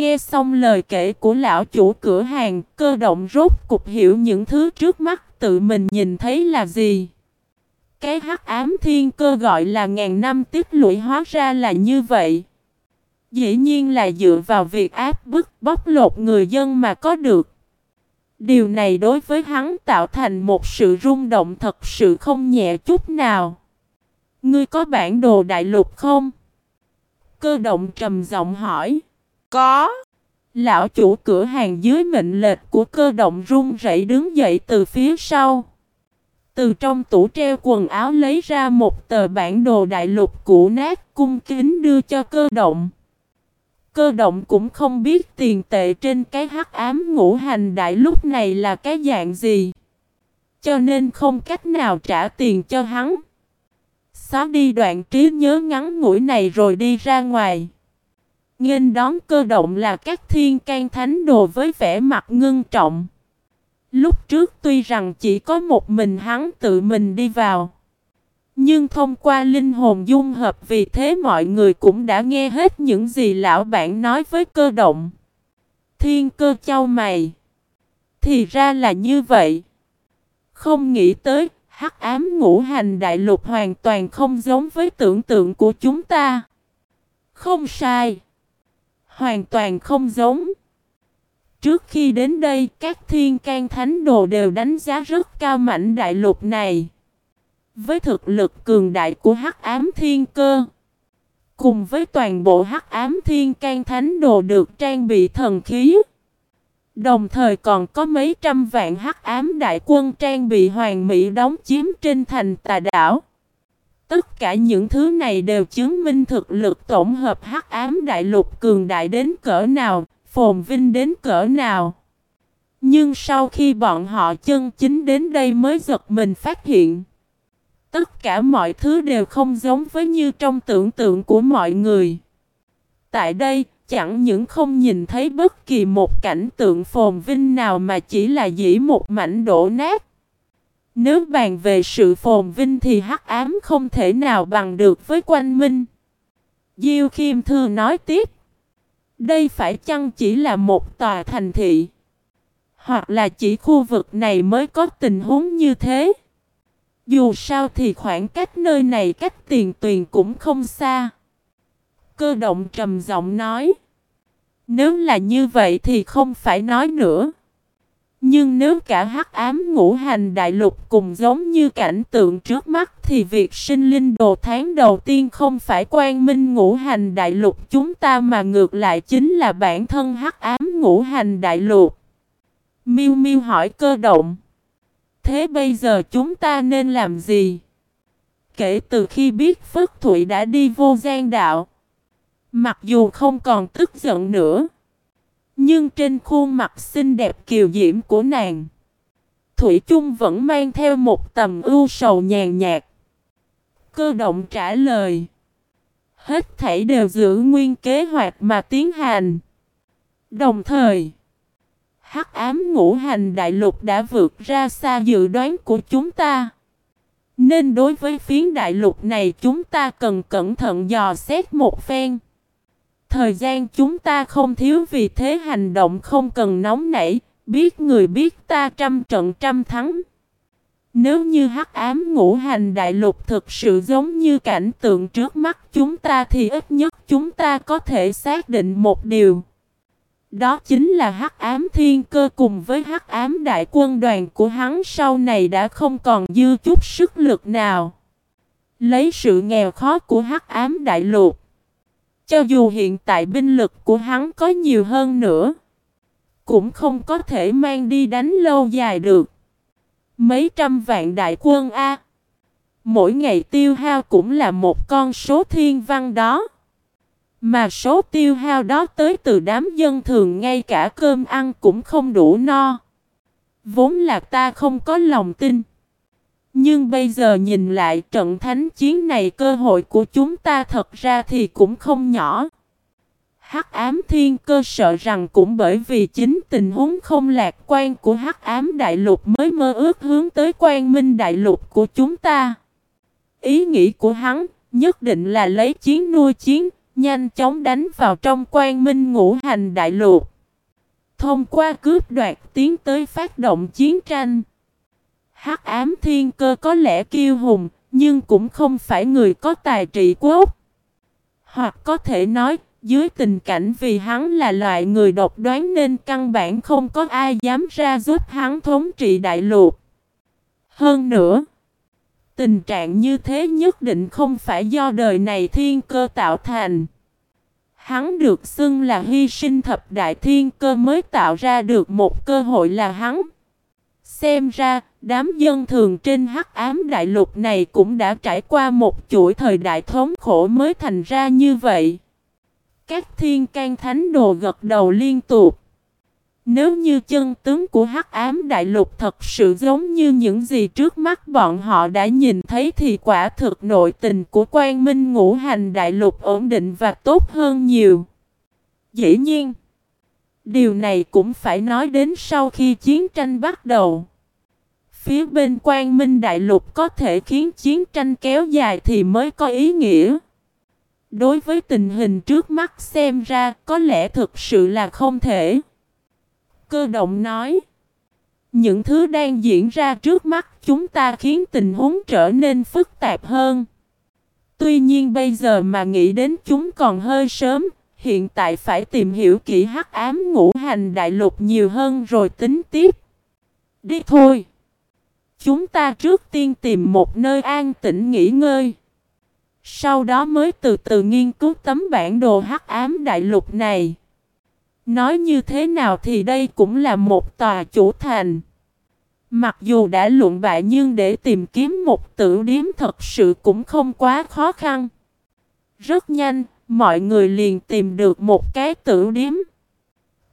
Nghe xong lời kể của lão chủ cửa hàng, cơ động rốt cục hiểu những thứ trước mắt tự mình nhìn thấy là gì. Cái hắc ám thiên cơ gọi là ngàn năm tích lũy hóa ra là như vậy. Dĩ nhiên là dựa vào việc áp bức bóc lột người dân mà có được. Điều này đối với hắn tạo thành một sự rung động thật sự không nhẹ chút nào. Ngươi có bản đồ đại lục không? Cơ động trầm giọng hỏi. Có. Lão chủ cửa hàng dưới mệnh lệch của cơ động run rẩy đứng dậy từ phía sau. Từ trong tủ treo quần áo lấy ra một tờ bản đồ đại lục cũ nát cung kính đưa cho cơ động. Cơ động cũng không biết tiền tệ trên cái hắc ám ngũ hành đại lúc này là cái dạng gì. Cho nên không cách nào trả tiền cho hắn. Xóa đi đoạn trí nhớ ngắn ngủi này rồi đi ra ngoài. Nghênh đón cơ động là các thiên can thánh đồ với vẻ mặt ngưng trọng. Lúc trước tuy rằng chỉ có một mình hắn tự mình đi vào. Nhưng thông qua linh hồn dung hợp vì thế mọi người cũng đã nghe hết những gì lão bản nói với cơ động. Thiên cơ châu mày. Thì ra là như vậy. Không nghĩ tới, hắc ám ngũ hành đại lục hoàn toàn không giống với tưởng tượng của chúng ta. Không sai. Hoàn toàn không giống. Trước khi đến đây, các thiên can thánh đồ đều đánh giá rất cao mảnh đại lục này. Với thực lực cường đại của hắc ám thiên cơ, cùng với toàn bộ hắc ám thiên can thánh đồ được trang bị thần khí, đồng thời còn có mấy trăm vạn hắc ám đại quân trang bị hoàng mỹ đóng chiếm trên thành tà đảo. Tất cả những thứ này đều chứng minh thực lực tổng hợp hắc ám đại lục cường đại đến cỡ nào, phồn vinh đến cỡ nào. Nhưng sau khi bọn họ chân chính đến đây mới giật mình phát hiện. Tất cả mọi thứ đều không giống với như trong tưởng tượng của mọi người. Tại đây, chẳng những không nhìn thấy bất kỳ một cảnh tượng phồn vinh nào mà chỉ là dĩ một mảnh đổ nát. Nếu bàn về sự phồn vinh thì hắc ám không thể nào bằng được với quanh minh. Diêu Khiêm Thư nói tiếp. Đây phải chăng chỉ là một tòa thành thị? Hoặc là chỉ khu vực này mới có tình huống như thế? Dù sao thì khoảng cách nơi này cách tiền tuyền cũng không xa. Cơ động trầm giọng nói. Nếu là như vậy thì không phải nói nữa. Nhưng nếu cả hắc ám ngũ hành đại lục cùng giống như cảnh tượng trước mắt thì việc sinh linh đồ tháng đầu tiên không phải quan minh ngũ hành đại lục chúng ta mà ngược lại chính là bản thân hắc ám ngũ hành đại lục. Miu Miu hỏi cơ động. Thế bây giờ chúng ta nên làm gì? Kể từ khi biết Phất Thụy đã đi vô gian đạo. Mặc dù không còn tức giận nữa. Nhưng trên khuôn mặt xinh đẹp kiều diễm của nàng. Thủy chung vẫn mang theo một tầm ưu sầu nhàn nhạt. Cơ động trả lời. Hết thảy đều giữ nguyên kế hoạch mà tiến hành. Đồng thời, hắc ám ngũ hành đại lục đã vượt ra xa dự đoán của chúng ta. Nên đối với phiến đại lục này chúng ta cần cẩn thận dò xét một phen. Thời gian chúng ta không thiếu vì thế hành động không cần nóng nảy, biết người biết ta trăm trận trăm thắng. Nếu như hắc ám ngũ hành đại lục thực sự giống như cảnh tượng trước mắt chúng ta thì ít nhất chúng ta có thể xác định một điều. Đó chính là hắc ám thiên cơ cùng với hắc ám đại quân đoàn của hắn sau này đã không còn dư chút sức lực nào. Lấy sự nghèo khó của hắc ám đại lục. Cho dù hiện tại binh lực của hắn có nhiều hơn nữa. Cũng không có thể mang đi đánh lâu dài được. Mấy trăm vạn đại quân A. Mỗi ngày tiêu hao cũng là một con số thiên văn đó. Mà số tiêu hao đó tới từ đám dân thường ngay cả cơm ăn cũng không đủ no. Vốn là ta không có lòng tin. Nhưng bây giờ nhìn lại trận thánh chiến này cơ hội của chúng ta thật ra thì cũng không nhỏ. Hắc ám thiên cơ sợ rằng cũng bởi vì chính tình huống không lạc quan của hắc ám đại lục mới mơ ước hướng tới quan minh đại lục của chúng ta. Ý nghĩ của hắn nhất định là lấy chiến nuôi chiến, nhanh chóng đánh vào trong quan minh ngũ hành đại lục. Thông qua cướp đoạt tiến tới phát động chiến tranh. Hắc ám thiên cơ có lẽ kiêu hùng, nhưng cũng không phải người có tài trị quốc. Hoặc có thể nói, dưới tình cảnh vì hắn là loại người độc đoán nên căn bản không có ai dám ra giúp hắn thống trị đại lục. Hơn nữa, tình trạng như thế nhất định không phải do đời này thiên cơ tạo thành. Hắn được xưng là hy sinh thập đại thiên cơ mới tạo ra được một cơ hội là hắn. Xem ra, đám dân thường trên hắc ám đại lục này cũng đã trải qua một chuỗi thời đại thống khổ mới thành ra như vậy. Các thiên can thánh đồ gật đầu liên tục. Nếu như chân tướng của hắc ám đại lục thật sự giống như những gì trước mắt bọn họ đã nhìn thấy thì quả thực nội tình của quan minh ngũ hành đại lục ổn định và tốt hơn nhiều. Dĩ nhiên, điều này cũng phải nói đến sau khi chiến tranh bắt đầu. Phía bên quan minh đại lục có thể khiến chiến tranh kéo dài thì mới có ý nghĩa. Đối với tình hình trước mắt xem ra có lẽ thực sự là không thể. Cơ động nói. Những thứ đang diễn ra trước mắt chúng ta khiến tình huống trở nên phức tạp hơn. Tuy nhiên bây giờ mà nghĩ đến chúng còn hơi sớm, hiện tại phải tìm hiểu kỹ hắc ám ngũ hành đại lục nhiều hơn rồi tính tiếp. Đi thôi. Chúng ta trước tiên tìm một nơi an tĩnh nghỉ ngơi. Sau đó mới từ từ nghiên cứu tấm bản đồ hắc ám đại lục này. Nói như thế nào thì đây cũng là một tòa chủ thành. Mặc dù đã luận bại nhưng để tìm kiếm một tử điếm thật sự cũng không quá khó khăn. Rất nhanh, mọi người liền tìm được một cái tử điếm.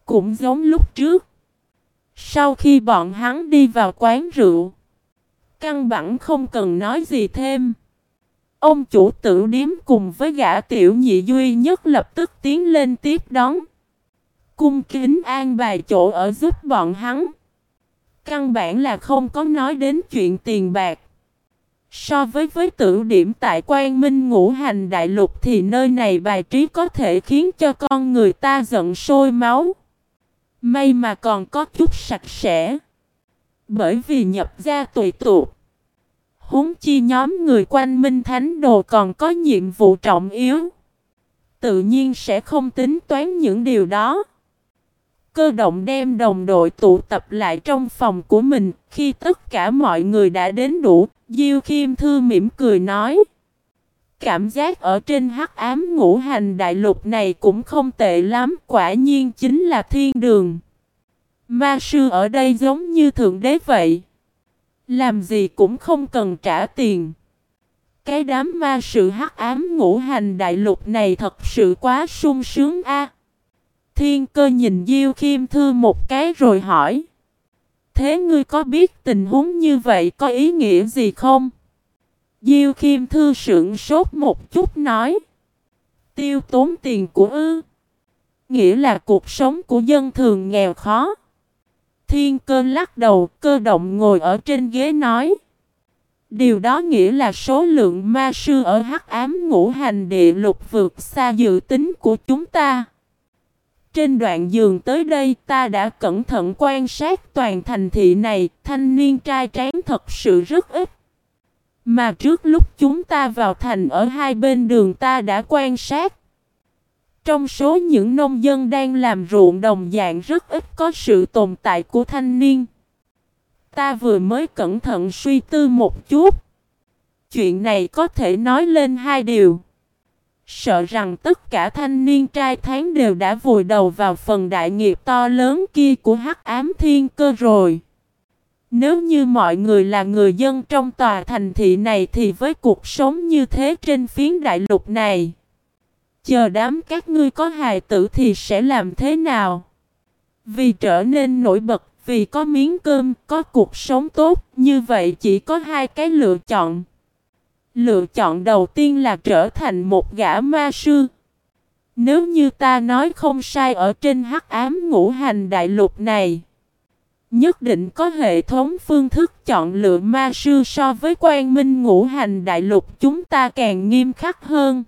Cũng giống lúc trước. Sau khi bọn hắn đi vào quán rượu, căn bản không cần nói gì thêm. Ông chủ tử điếm cùng với gã tiểu nhị duy nhất lập tức tiến lên tiếp đón. Cung kính an bài chỗ ở giúp bọn hắn. Căn bản là không có nói đến chuyện tiền bạc. So với với tử điểm tại quan minh ngũ hành đại lục thì nơi này bài trí có thể khiến cho con người ta giận sôi máu. May mà còn có chút sạch sẽ. Bởi vì nhập gia tùy tụ, Húng chi nhóm người quanh Minh Thánh Đồ còn có nhiệm vụ trọng yếu. Tự nhiên sẽ không tính toán những điều đó. Cơ động đem đồng đội tụ tập lại trong phòng của mình. Khi tất cả mọi người đã đến đủ, Diêu Khiêm Thư mỉm cười nói. Cảm giác ở trên hắc ám ngũ hành đại lục này cũng không tệ lắm, quả nhiên chính là thiên đường. Ma sư ở đây giống như thượng đế vậy. Làm gì cũng không cần trả tiền. Cái đám ma sự hắc ám ngũ hành đại lục này thật sự quá sung sướng a. Thiên cơ nhìn Diêu Khiêm Thư một cái rồi hỏi. Thế ngươi có biết tình huống như vậy có ý nghĩa gì không? Diêu Khiêm Thư sững sốt một chút nói. Tiêu tốn tiền của ư. Nghĩa là cuộc sống của dân thường nghèo khó. Thiên cơ lắc đầu, cơ động ngồi ở trên ghế nói. Điều đó nghĩa là số lượng ma sư ở hắc ám ngũ hành địa lục vượt xa dự tính của chúng ta. Trên đoạn giường tới đây ta đã cẩn thận quan sát toàn thành thị này, thanh niên trai tráng thật sự rất ít. Mà trước lúc chúng ta vào thành ở hai bên đường ta đã quan sát. Trong số những nông dân đang làm ruộng đồng dạng rất ít có sự tồn tại của thanh niên. Ta vừa mới cẩn thận suy tư một chút. Chuyện này có thể nói lên hai điều. Sợ rằng tất cả thanh niên trai tháng đều đã vùi đầu vào phần đại nghiệp to lớn kia của hắc ám thiên cơ rồi. Nếu như mọi người là người dân trong tòa thành thị này thì với cuộc sống như thế trên phiến đại lục này Chờ đám các ngươi có hài tử thì sẽ làm thế nào? Vì trở nên nổi bật, vì có miếng cơm, có cuộc sống tốt, như vậy chỉ có hai cái lựa chọn. Lựa chọn đầu tiên là trở thành một gã ma sư. Nếu như ta nói không sai ở trên hắc ám ngũ hành đại lục này, nhất định có hệ thống phương thức chọn lựa ma sư so với quan minh ngũ hành đại lục chúng ta càng nghiêm khắc hơn.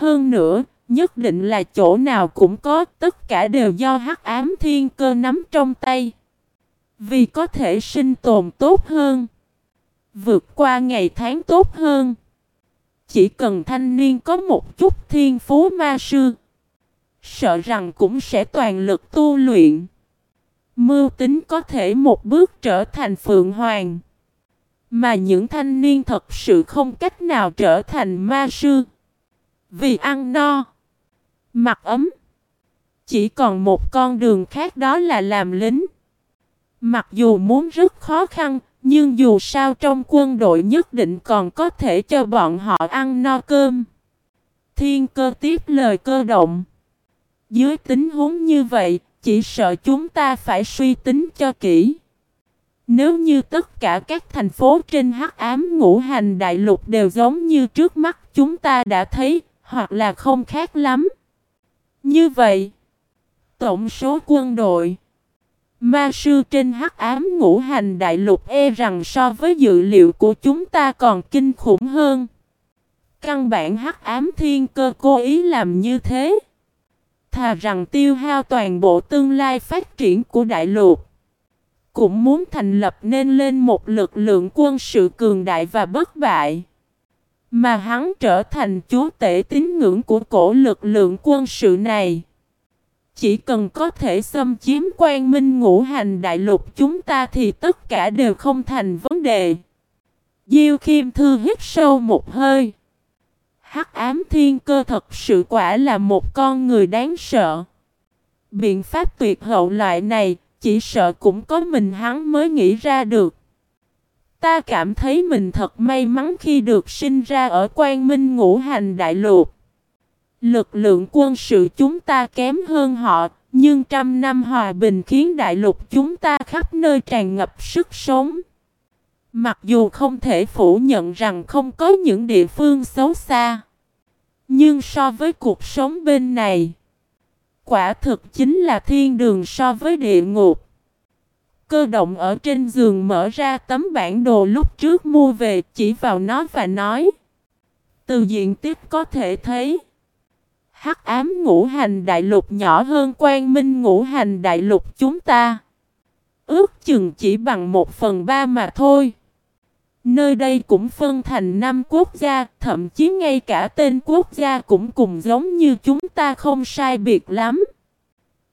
Hơn nữa, nhất định là chỗ nào cũng có, tất cả đều do hắc ám thiên cơ nắm trong tay. Vì có thể sinh tồn tốt hơn, vượt qua ngày tháng tốt hơn. Chỉ cần thanh niên có một chút thiên phú ma sư, sợ rằng cũng sẽ toàn lực tu luyện. Mưu tính có thể một bước trở thành phượng hoàng. Mà những thanh niên thật sự không cách nào trở thành ma sư. Vì ăn no, mặc ấm. Chỉ còn một con đường khác đó là làm lính. Mặc dù muốn rất khó khăn, nhưng dù sao trong quân đội nhất định còn có thể cho bọn họ ăn no cơm. Thiên cơ tiếp lời cơ động. Dưới tính huống như vậy, chỉ sợ chúng ta phải suy tính cho kỹ. Nếu như tất cả các thành phố trên hắc ám ngũ hành đại lục đều giống như trước mắt chúng ta đã thấy, hoặc là không khác lắm. Như vậy, tổng số quân đội Ma sư trên hắc ám ngũ hành đại lục e rằng so với dự liệu của chúng ta còn kinh khủng hơn. Căn bản hắc ám thiên cơ cố ý làm như thế. Thà rằng tiêu hao toàn bộ tương lai phát triển của đại lục. Cũng muốn thành lập nên lên một lực lượng quân sự cường đại và bất bại. Mà hắn trở thành chúa tể tín ngưỡng của cổ lực lượng quân sự này. Chỉ cần có thể xâm chiếm quan minh ngũ hành đại lục, chúng ta thì tất cả đều không thành vấn đề. Diêu Khiêm Thư hít sâu một hơi. Hắc ám thiên cơ thật sự quả là một con người đáng sợ. Biện pháp tuyệt hậu loại này, chỉ sợ cũng có mình hắn mới nghĩ ra được. Ta cảm thấy mình thật may mắn khi được sinh ra ở quan minh ngũ hành đại lục. Lực lượng quân sự chúng ta kém hơn họ, nhưng trăm năm hòa bình khiến đại lục chúng ta khắp nơi tràn ngập sức sống. Mặc dù không thể phủ nhận rằng không có những địa phương xấu xa, nhưng so với cuộc sống bên này, quả thực chính là thiên đường so với địa ngục. Cơ động ở trên giường mở ra tấm bản đồ lúc trước mua về chỉ vào nó và nói. Từ diện tích có thể thấy. Hắc ám ngũ hành đại lục nhỏ hơn quan minh ngũ hành đại lục chúng ta. Ước chừng chỉ bằng một phần ba mà thôi. Nơi đây cũng phân thành năm quốc gia, thậm chí ngay cả tên quốc gia cũng cùng giống như chúng ta không sai biệt lắm.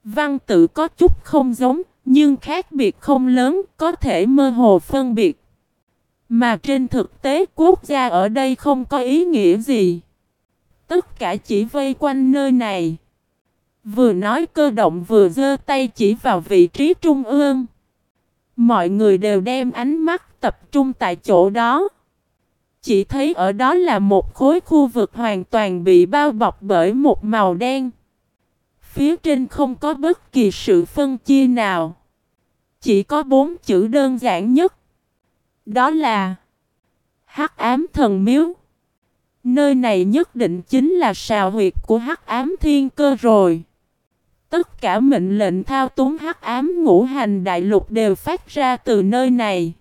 Văn tự có chút không giống, nhưng khác biệt không lớn, có thể mơ hồ phân biệt. Mà trên thực tế quốc gia ở đây không có ý nghĩa gì. Tất cả chỉ vây quanh nơi này. Vừa nói cơ động vừa giơ tay chỉ vào vị trí trung ương. Mọi người đều đem ánh mắt tập trung tại chỗ đó. Chỉ thấy ở đó là một khối khu vực hoàn toàn bị bao bọc bởi một màu đen. Phía trên không có bất kỳ sự phân chia nào. Chỉ có bốn chữ đơn giản nhất. Đó là Hắc ám thần miếu. Nơi này nhất định chính là sào huyệt của hắc ám thiên cơ rồi. Tất cả mệnh lệnh thao túng hắc ám ngũ hành đại lục đều phát ra từ nơi này.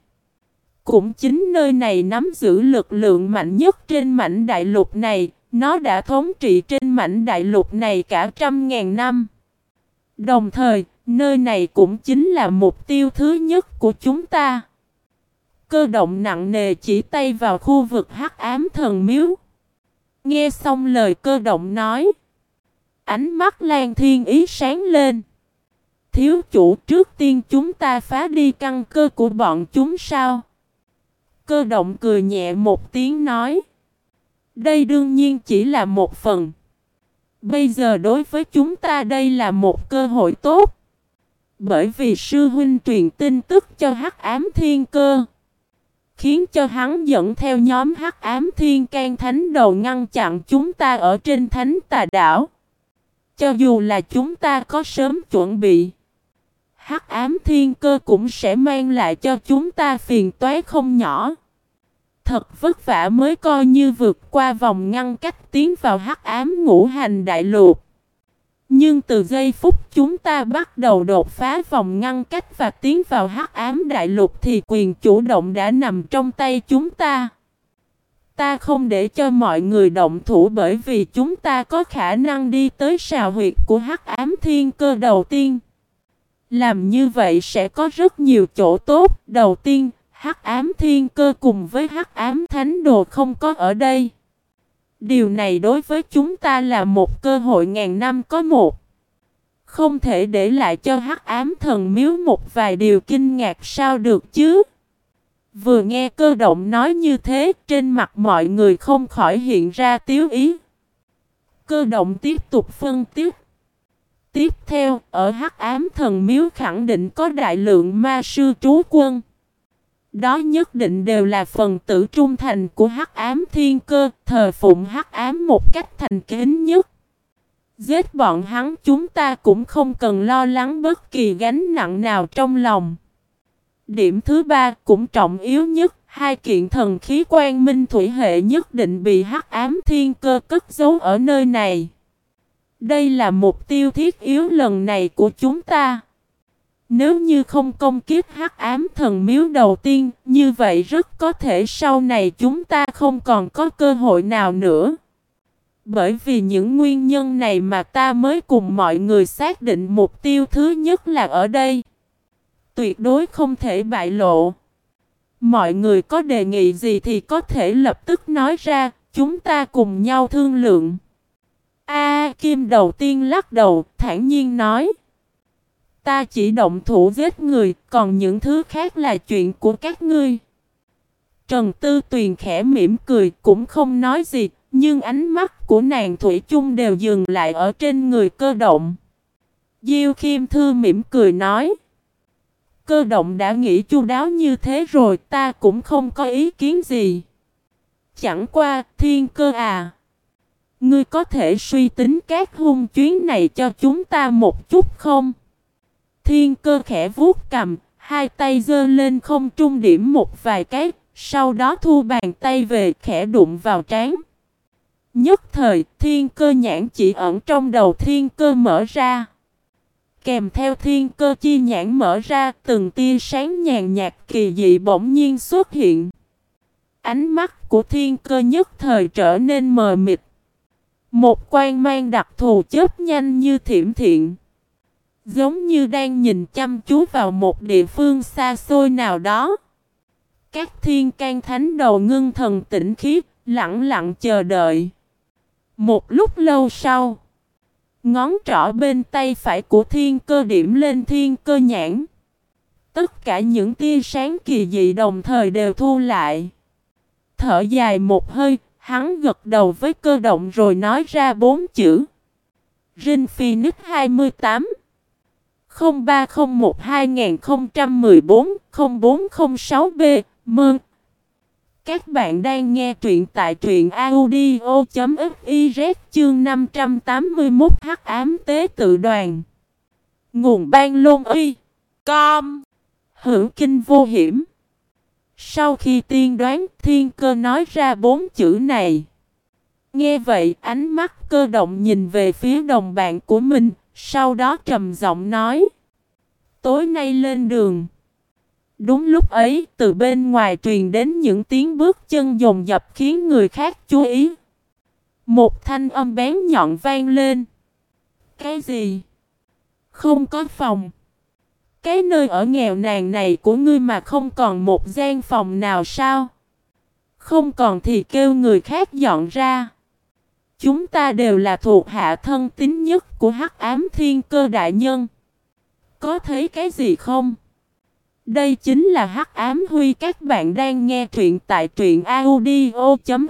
Cũng chính nơi này nắm giữ lực lượng mạnh nhất trên mảnh đại lục này, nó đã thống trị trên mảnh đại lục này cả trăm ngàn năm. Đồng thời, nơi này cũng chính là mục tiêu thứ nhất của chúng ta. Cơ động nặng nề chỉ tay vào khu vực hắc ám thần miếu. Nghe xong lời cơ động nói. Ánh mắt Lan Thiên Ý sáng lên. Thiếu chủ, trước tiên chúng ta phá đi căn cơ của bọn chúng sao? Cơ động cười nhẹ một tiếng nói. Đây đương nhiên chỉ là một phần. Bây giờ đối với chúng ta đây là một cơ hội tốt. Bởi vì sư huynh truyền tin tức cho hắc ám thiên cơ khiến cho hắn dẫn theo nhóm hắc ám thiên can thánh đầu ngăn chặn chúng ta ở trên thánh tà đảo. Cho dù là chúng ta có sớm chuẩn bị, hắc ám thiên cơ cũng sẽ mang lại cho chúng ta phiền toái không nhỏ. Thật vất vả mới coi như vượt qua vòng ngăn cách tiến vào hắc ám ngũ hành đại lục. Nhưng từ giây phút chúng ta bắt đầu đột phá vòng ngăn cách và tiến vào hắc ám đại lục thì quyền chủ động đã nằm trong tay chúng ta. Ta không để cho mọi người động thủ bởi vì chúng ta có khả năng đi tới sào huyệt của hắc ám thiên cơ đầu tiên. Làm như vậy sẽ có rất nhiều chỗ tốt. Đầu tiên, hắc ám thiên cơ cùng với hắc ám thánh đồ không có ở đây. Điều này đối với chúng ta là một cơ hội ngàn năm có một. Không thể để lại cho hắc ám thần miếu một vài điều kinh ngạc sao được chứ. Vừa nghe cơ động nói như thế, trên mặt mọi người không khỏi hiện ra tiếu ý. Cơ động tiếp tục phân tích. Tiếp theo, ở hắc ám thần miếu khẳng định có đại lượng ma sư trú quân. Đó nhất định đều là phần tử trung thành của hắc ám thiên cơ, thờ phụng hắc ám một cách thành kính nhất. Giết bọn hắn chúng ta cũng không cần lo lắng bất kỳ gánh nặng nào trong lòng. Điểm thứ ba cũng trọng yếu nhất, hai kiện thần khí quan minh thủy hệ nhất định bị hắc ám thiên cơ cất giấu ở nơi này. Đây là mục tiêu thiết yếu lần này của chúng ta. Nếu như không công kiếp hắc ám thần miếu đầu tiên, như vậy rất có thể sau này chúng ta không còn có cơ hội nào nữa. Bởi vì những nguyên nhân này mà ta mới cùng mọi người xác định mục tiêu thứ nhất là ở đây. Tuyệt đối không thể bại lộ. Mọi người có đề nghị gì thì có thể lập tức nói ra, chúng ta cùng nhau thương lượng. A Kim đầu tiên lắc đầu, thản nhiên nói. Ta chỉ động thủ giết người, còn những thứ khác là chuyện của các ngươi. Trần Tư Tuyền khẽ mỉm cười, cũng không nói gì, nhưng ánh mắt của nàng Thủy chung đều dừng lại ở trên người cơ động. Diêu Khiêm Thư mỉm cười nói. Cơ động đã nghĩ chu đáo như thế rồi ta cũng không có ý kiến gì. Chẳng qua thiên cơ à. Ngươi có thể suy tính các hung chuyến này cho chúng ta một chút không? Thiên cơ khẽ vuốt cầm, hai tay giơ lên không trung điểm một vài cái, sau đó thu bàn tay về khẽ đụng vào trán. Nhất thời, thiên cơ nhãn chỉ ẩn trong đầu thiên cơ mở ra. Kèm theo thiên cơ chi nhãn mở ra, từng tia sáng nhàn nhạt kỳ dị bỗng nhiên xuất hiện. Ánh mắt của thiên cơ nhất thời trở nên mờ mịt. Một quan mang đặc thù chớp nhanh như thiểm thiện. Giống như đang nhìn chăm chú vào một địa phương xa xôi nào đó. Các thiên can thánh đầu ngưng thần tĩnh khiếp, lặng lặng chờ đợi. Một lúc lâu sau, ngón trỏ bên tay phải của thiên cơ điểm lên thiên cơ nhãn. Tất cả những tia sáng kỳ dị đồng thời đều thu lại. Thở dài một hơi, hắn gật đầu với cơ động rồi nói ra bốn chữ. Rin Phoenix 28 0301 2014 0406B Mơn các bạn đang nghe truyện tại truyện audio.fiz chương 581 hắc ám tế tự đoàn. Nguồn ban lôn uy. Com. Hữu kinh vô hiểm. Sau khi tiên đoán, thiên cơ nói ra bốn chữ này. Nghe vậy, ánh mắt cơ động nhìn về phía đồng bạn của mình. Sau đó trầm giọng nói. Tối nay lên đường. Đúng lúc ấy, từ bên ngoài truyền đến những tiếng bước chân dồn dập khiến người khác chú ý. Một thanh âm bén nhọn vang lên. Cái gì? Không có phòng. Cái nơi ở nghèo nàn này của ngươi mà không còn một gian phòng nào sao? Không còn thì kêu người khác dọn ra. Chúng ta đều là thuộc hạ thân tín nhất của hắc ám thiên cơ đại nhân. Có thấy cái gì không? Đây chính là Hắc Ám Huy các bạn đang nghe truyện tại truyện audio.fiz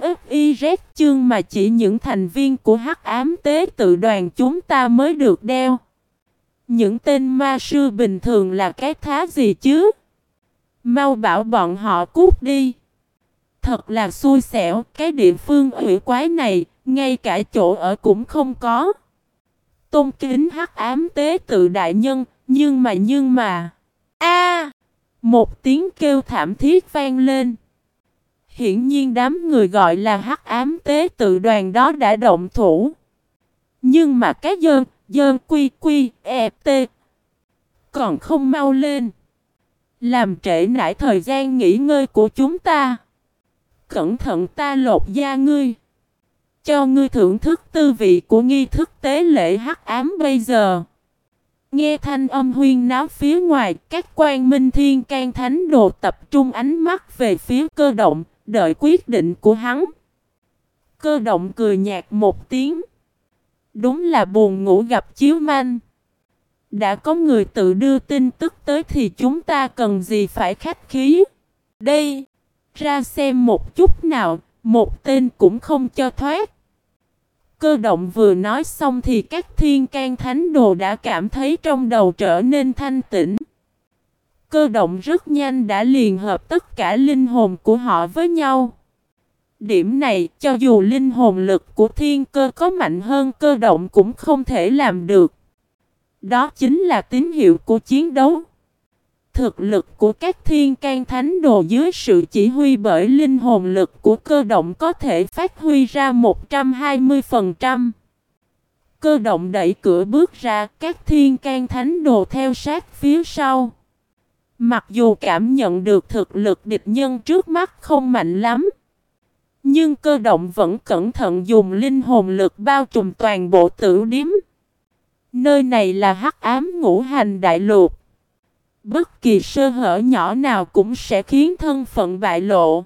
chương mà chỉ những thành viên của Hắc Ám Tế tự đoàn chúng ta mới được đeo. Những tên ma sư bình thường là cái thá gì chứ? Mau bảo bọn họ cút đi. Thật là xui xẻo, cái địa phương ủy quái này, ngay cả chỗ ở cũng không có. Tôn kính hắc ám tế tự đại nhân, nhưng mà nhưng mà... a một tiếng kêu thảm thiết vang lên. Hiển nhiên đám người gọi là hắc ám tế tự đoàn đó đã động thủ. Nhưng mà cái dơn, dơn quy quy, e tê. còn không mau lên. Làm trễ nải thời gian nghỉ ngơi của chúng ta. Cẩn thận ta lột da ngươi. Cho ngươi thưởng thức tư vị của nghi thức tế lễ hắc ám bây giờ. Nghe thanh âm huyên náo phía ngoài, các quan minh thiên can thánh đồ tập trung ánh mắt về phía cơ động, đợi quyết định của hắn. Cơ động cười nhạt một tiếng. Đúng là buồn ngủ gặp chiếu manh. Đã có người tự đưa tin tức tới thì chúng ta cần gì phải khách khí. Đây, ra xem một chút nào, một tên cũng không cho thoát. Cơ động vừa nói xong thì các thiên can thánh đồ đã cảm thấy trong đầu trở nên thanh tĩnh. Cơ động rất nhanh đã liền hợp tất cả linh hồn của họ với nhau. Điểm này, cho dù linh hồn lực của thiên cơ có mạnh hơn, cơ động cũng không thể làm được. Đó chính là tín hiệu của chiến đấu. Thực lực của các thiên can thánh đồ dưới sự chỉ huy bởi linh hồn lực của cơ động có thể phát huy ra 120%. Cơ động đẩy cửa bước ra, các thiên can thánh đồ theo sát phía sau. Mặc dù cảm nhận được thực lực địch nhân trước mắt không mạnh lắm, nhưng cơ động vẫn cẩn thận dùng linh hồn lực bao trùm toàn bộ tử điếm. Nơi này là hắc ám ngũ hành đại lục. Bất kỳ sơ hở nhỏ nào cũng sẽ khiến thân phận bại lộ.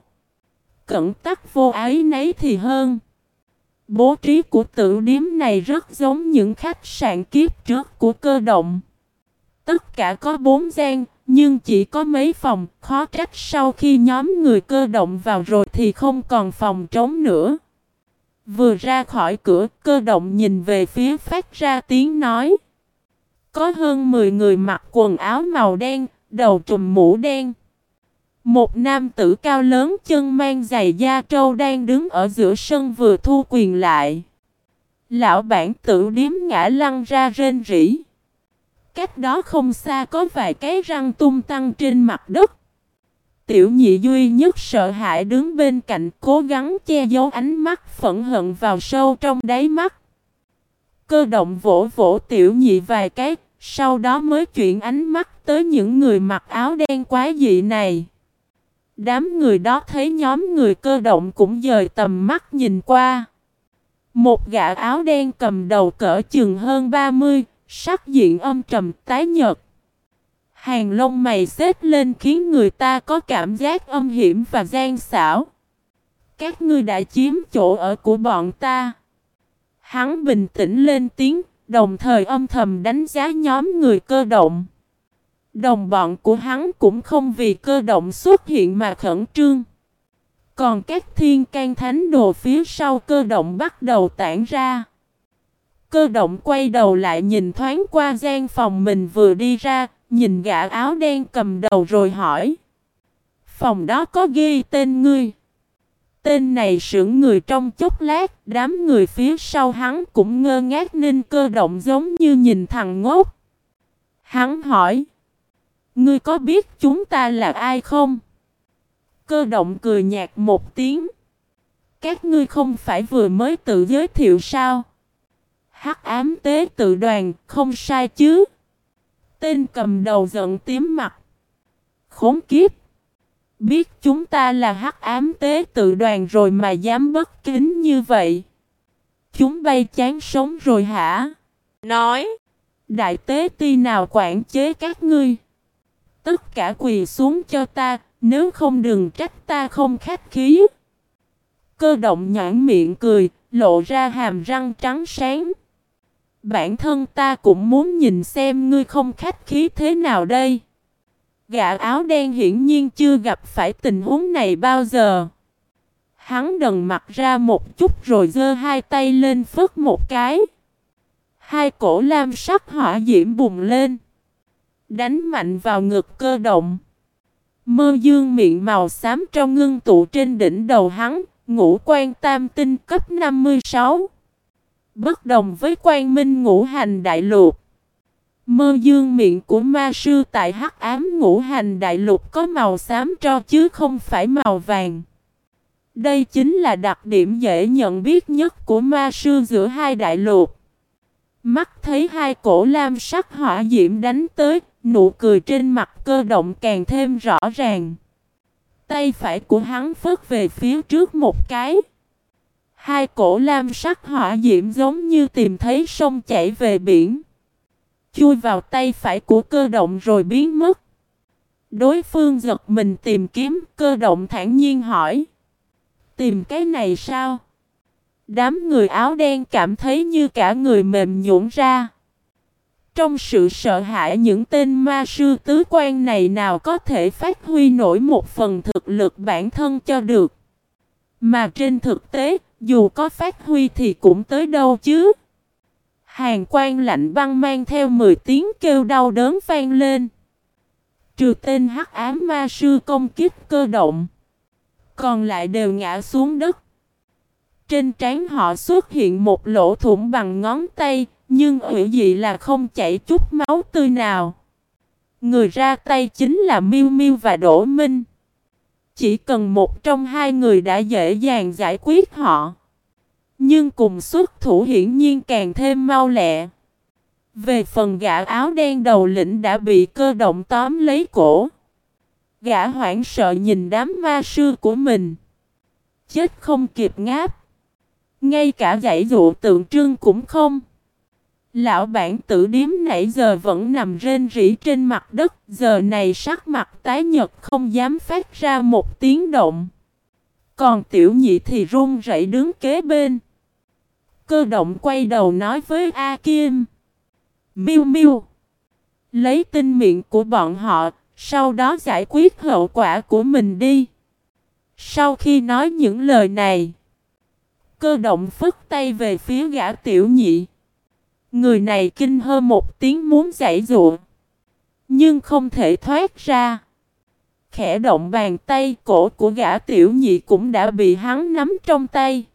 Cẩn tắc vô ái nấy thì hơn. Bố trí của tử điếm này rất giống những khách sạn kiếp trước của cơ động. Tất cả có bốn gian, nhưng chỉ có mấy phòng, khó trách sau khi nhóm người cơ động vào rồi thì không còn phòng trống nữa. Vừa ra khỏi cửa, cơ động nhìn về phía phát ra tiếng nói. Có hơn 10 người mặc quần áo màu đen, đầu trùm mũ đen. Một nam tử cao lớn chân mang giày da trâu đang đứng ở giữa sân vừa thu quyền lại. Lão bản tử điếm ngã lăn ra rên rỉ. Cách đó không xa có vài cái răng tung tăng trên mặt đất. Tiểu nhị duy nhất sợ hãi đứng bên cạnh cố gắng che giấu ánh mắt phẫn hận vào sâu trong đáy mắt. Cơ động vỗ vỗ tiểu nhị vài cái, sau đó mới chuyển ánh mắt tới những người mặc áo đen quá dị này. Đám người đó thấy nhóm người cơ động cũng dời tầm mắt nhìn qua. Một gã áo đen cầm đầu cỡ chừng hơn 30, sắc diện âm trầm tái nhợt. Hàng lông mày xếp lên khiến người ta có cảm giác âm hiểm và gian xảo. Các ngươi đã chiếm chỗ ở của bọn ta. Hắn bình tĩnh lên tiếng, đồng thời âm thầm đánh giá nhóm người cơ động. Đồng bọn của hắn cũng không vì cơ động xuất hiện mà khẩn trương. Còn các thiên can thánh đồ phía sau cơ động bắt đầu tản ra. Cơ động quay đầu lại nhìn thoáng qua gian phòng mình vừa đi ra, nhìn gã áo đen cầm đầu rồi hỏi. Phòng đó có ghi tên ngươi. Tên này sững người trong chốc lát, đám người phía sau hắn cũng ngơ ngác nên cơ động giống như nhìn thằng ngốc. Hắn hỏi. Ngươi có biết chúng ta là ai không? Cơ động cười nhạt một tiếng. Các ngươi không phải vừa mới tự giới thiệu sao? Hắc ám tế tự đoàn, không sai chứ? Tên cầm đầu giận tím mặt. Khốn kiếp! Biết chúng ta là hắc ám tế tự đoàn rồi mà dám bất kính như vậy. Chúng bay chán sống rồi hả? Nói! Đại tế ti nào quản chế các ngươi? Tất cả quỳ xuống cho ta, nếu không đừng trách ta không khách khí. Cơ động nhãn miệng cười, lộ ra hàm răng trắng sáng. Bản thân ta cũng muốn nhìn xem ngươi không khách khí thế nào đây. Gã áo đen hiển nhiên chưa gặp phải tình huống này bao giờ. Hắn đần mặt ra một chút rồi giơ hai tay lên phất một cái. Hai cổ lam sắc hỏa diễm bùng lên. Đánh mạnh vào ngực cơ động. Mơ dương miệng màu xám trong ngưng tụ trên đỉnh đầu hắn, ngũ quan tam tinh cấp 56. Bất đồng với quan minh ngũ hành đại lục. Mơ dương miệng của ma sư tại hắc ám ngũ hành đại lục có màu xám cho chứ không phải màu vàng. Đây chính là đặc điểm dễ nhận biết nhất của ma sư giữa hai đại lục. Mắt thấy hai cổ lam sắc hỏa diễm đánh tới, nụ cười trên mặt cơ động càng thêm rõ ràng. Tay phải của hắn phất về phía trước một cái. Hai cổ lam sắc hỏa diễm giống như tìm thấy sông chảy về biển. Chui vào tay phải của cơ động rồi biến mất. Đối phương giật mình tìm kiếm, cơ động thản nhiên hỏi. Tìm cái này sao? Đám người áo đen cảm thấy như cả người mềm nhũn ra. Trong sự sợ hãi những tên ma sư tứ quan này nào có thể phát huy nổi một phần thực lực bản thân cho được. Mà trên thực tế, dù có phát huy thì cũng tới đâu chứ. Hàng quan lạnh băng mang theo 10 tiếng kêu đau đớn vang lên. Trừ tên hắc ám ma sư công kích cơ động. Còn lại đều ngã xuống đất. Trên trán họ xuất hiện một lỗ thủng bằng ngón tay, nhưng ủy dị là không chảy chút máu tươi nào. Người ra tay chính là miu miu và Đỗ Minh. Chỉ cần một trong hai người đã dễ dàng giải quyết họ. Nhưng cùng xuất thủ hiển nhiên càng thêm mau lẹ. Về phần gã áo đen đầu lĩnh đã bị cơ động tóm lấy cổ. Gã hoảng sợ nhìn đám ma sư của mình. Chết không kịp ngáp. Ngay cả giải dụ tượng trưng cũng không. Lão bản tử điếm nãy giờ vẫn nằm rên rỉ trên mặt đất, giờ này sắc mặt tái nhật không dám phát ra một tiếng động. Còn tiểu nhị thì run rẩy đứng kế bên. Cơ động quay đầu nói với A Kim. Miu Miu, lấy tinh miệng của bọn họ, sau đó giải quyết hậu quả của mình đi. Sau khi nói những lời này, cơ động phức tay về phía gã tiểu nhị. Người này kinh hơ một tiếng muốn giải dụa. Nhưng không thể thoát ra. Khẽ động bàn tay cổ của gã tiểu nhị cũng đã bị hắn nắm trong tay.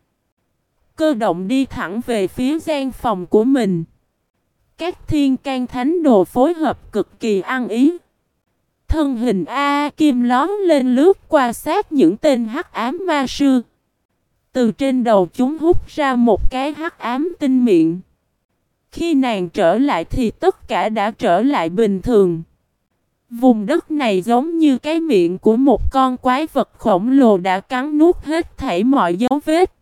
Cơ động đi thẳng về phía gian phòng của mình. Các thiên can thánh đồ phối hợp cực kỳ ăn ý. Thân hình A Kim lón lên lướt qua sát những tên hắc ám ma sư. Từ trên đầu chúng hút ra một cái hắc ám tinh miệng. Khi nàng trở lại thì tất cả đã trở lại bình thường. Vùng đất này giống như cái miệng của một con quái vật khổng lồ đã cắn nuốt hết thảy mọi dấu vết.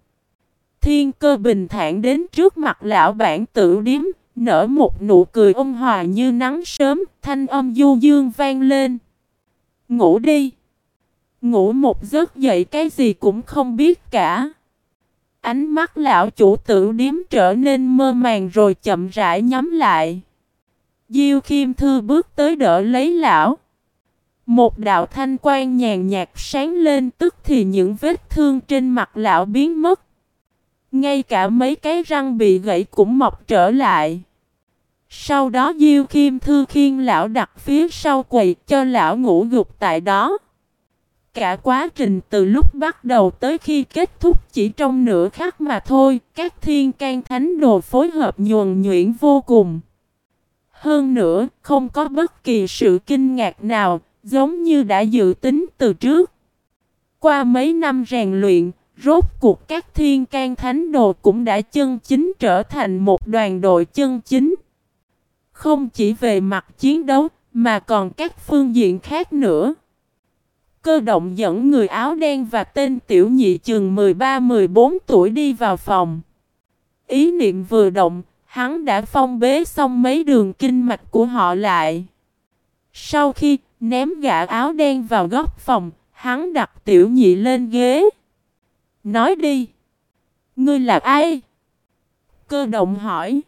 Thiên cơ bình thản đến trước mặt lão bản tử điếm, nở một nụ cười ôn hòa như nắng sớm, thanh âm du dương vang lên. Ngủ đi. Ngủ một giấc dậy cái gì cũng không biết cả. Ánh mắt lão chủ tử điếm trở nên mơ màng rồi chậm rãi nhắm lại. Diêu Khiêm Thư bước tới đỡ lấy lão. Một đạo thanh quan nhàn nhạt sáng lên tức thì những vết thương trên mặt lão biến mất. Ngay cả mấy cái răng bị gãy cũng mọc trở lại. Sau đó Diêu Kim Thư khiên lão đặt phía sau quầy cho lão ngủ gục tại đó. Cả quá trình từ lúc bắt đầu tới khi kết thúc chỉ trong nửa khắc mà thôi, các thiên can thánh đồ phối hợp nhuần nhuyễn vô cùng. Hơn nữa, không có bất kỳ sự kinh ngạc nào, giống như đã dự tính từ trước. Qua mấy năm rèn luyện, rốt cuộc các thiên can thánh đồ cũng đã chân chính trở thành một đoàn đội chân chính. Không chỉ về mặt chiến đấu, mà còn các phương diện khác nữa. Cơ động dẫn người áo đen và tên tiểu nhị chừng 13-14 tuổi đi vào phòng. Ý niệm vừa động, hắn đã phong bế xong mấy đường kinh mạch của họ lại. Sau khi ném gã áo đen vào góc phòng, hắn đặt tiểu nhị lên ghế. Nói đi. Ngươi là ai? Cơ động hỏi.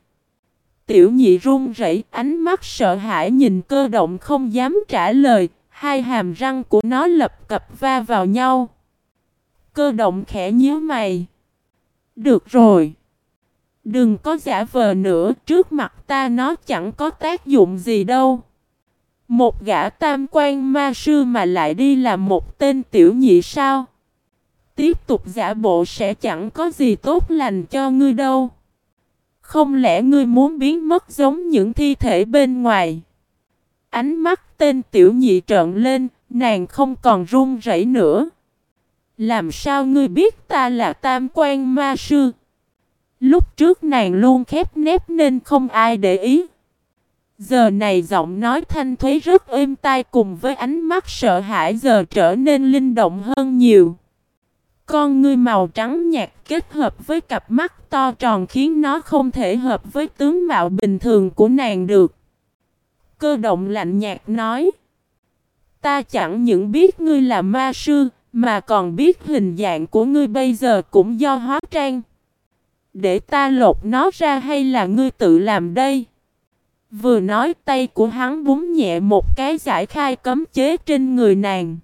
Tiểu nhị run rẩy, ánh mắt sợ hãi nhìn cơ động không dám trả lời, hai hàm răng của nó lập cập va vào nhau. Cơ động khẽ nhíu mày. Được rồi. Đừng có giả vờ nữa, trước mặt ta nó chẳng có tác dụng gì đâu. Một gã tam quan ma sư mà lại đi làm một tên tiểu nhị sao? Tiếp tục giả bộ sẽ chẳng có gì tốt lành cho ngươi đâu. Không lẽ ngươi muốn biến mất giống những thi thể bên ngoài? Ánh mắt tên tiểu nhị trợn lên, nàng không còn run rẩy nữa. Làm sao ngươi biết ta là tam quan ma sư? Lúc trước nàng luôn khép nép nên không ai để ý. Giờ này giọng nói thanh thuế rất êm tai cùng với ánh mắt sợ hãi giờ trở nên linh động hơn nhiều. Con ngươi màu trắng nhạt kết hợp với cặp mắt to tròn khiến nó không thể hợp với tướng mạo bình thường của nàng được. Cơ động lạnh nhạt nói. Ta chẳng những biết ngươi là ma sư, mà còn biết hình dạng của ngươi bây giờ cũng do hóa trang. Để ta lột nó ra hay là ngươi tự làm đây? Vừa nói tay của hắn búng nhẹ một cái giải khai cấm chế trên người nàng.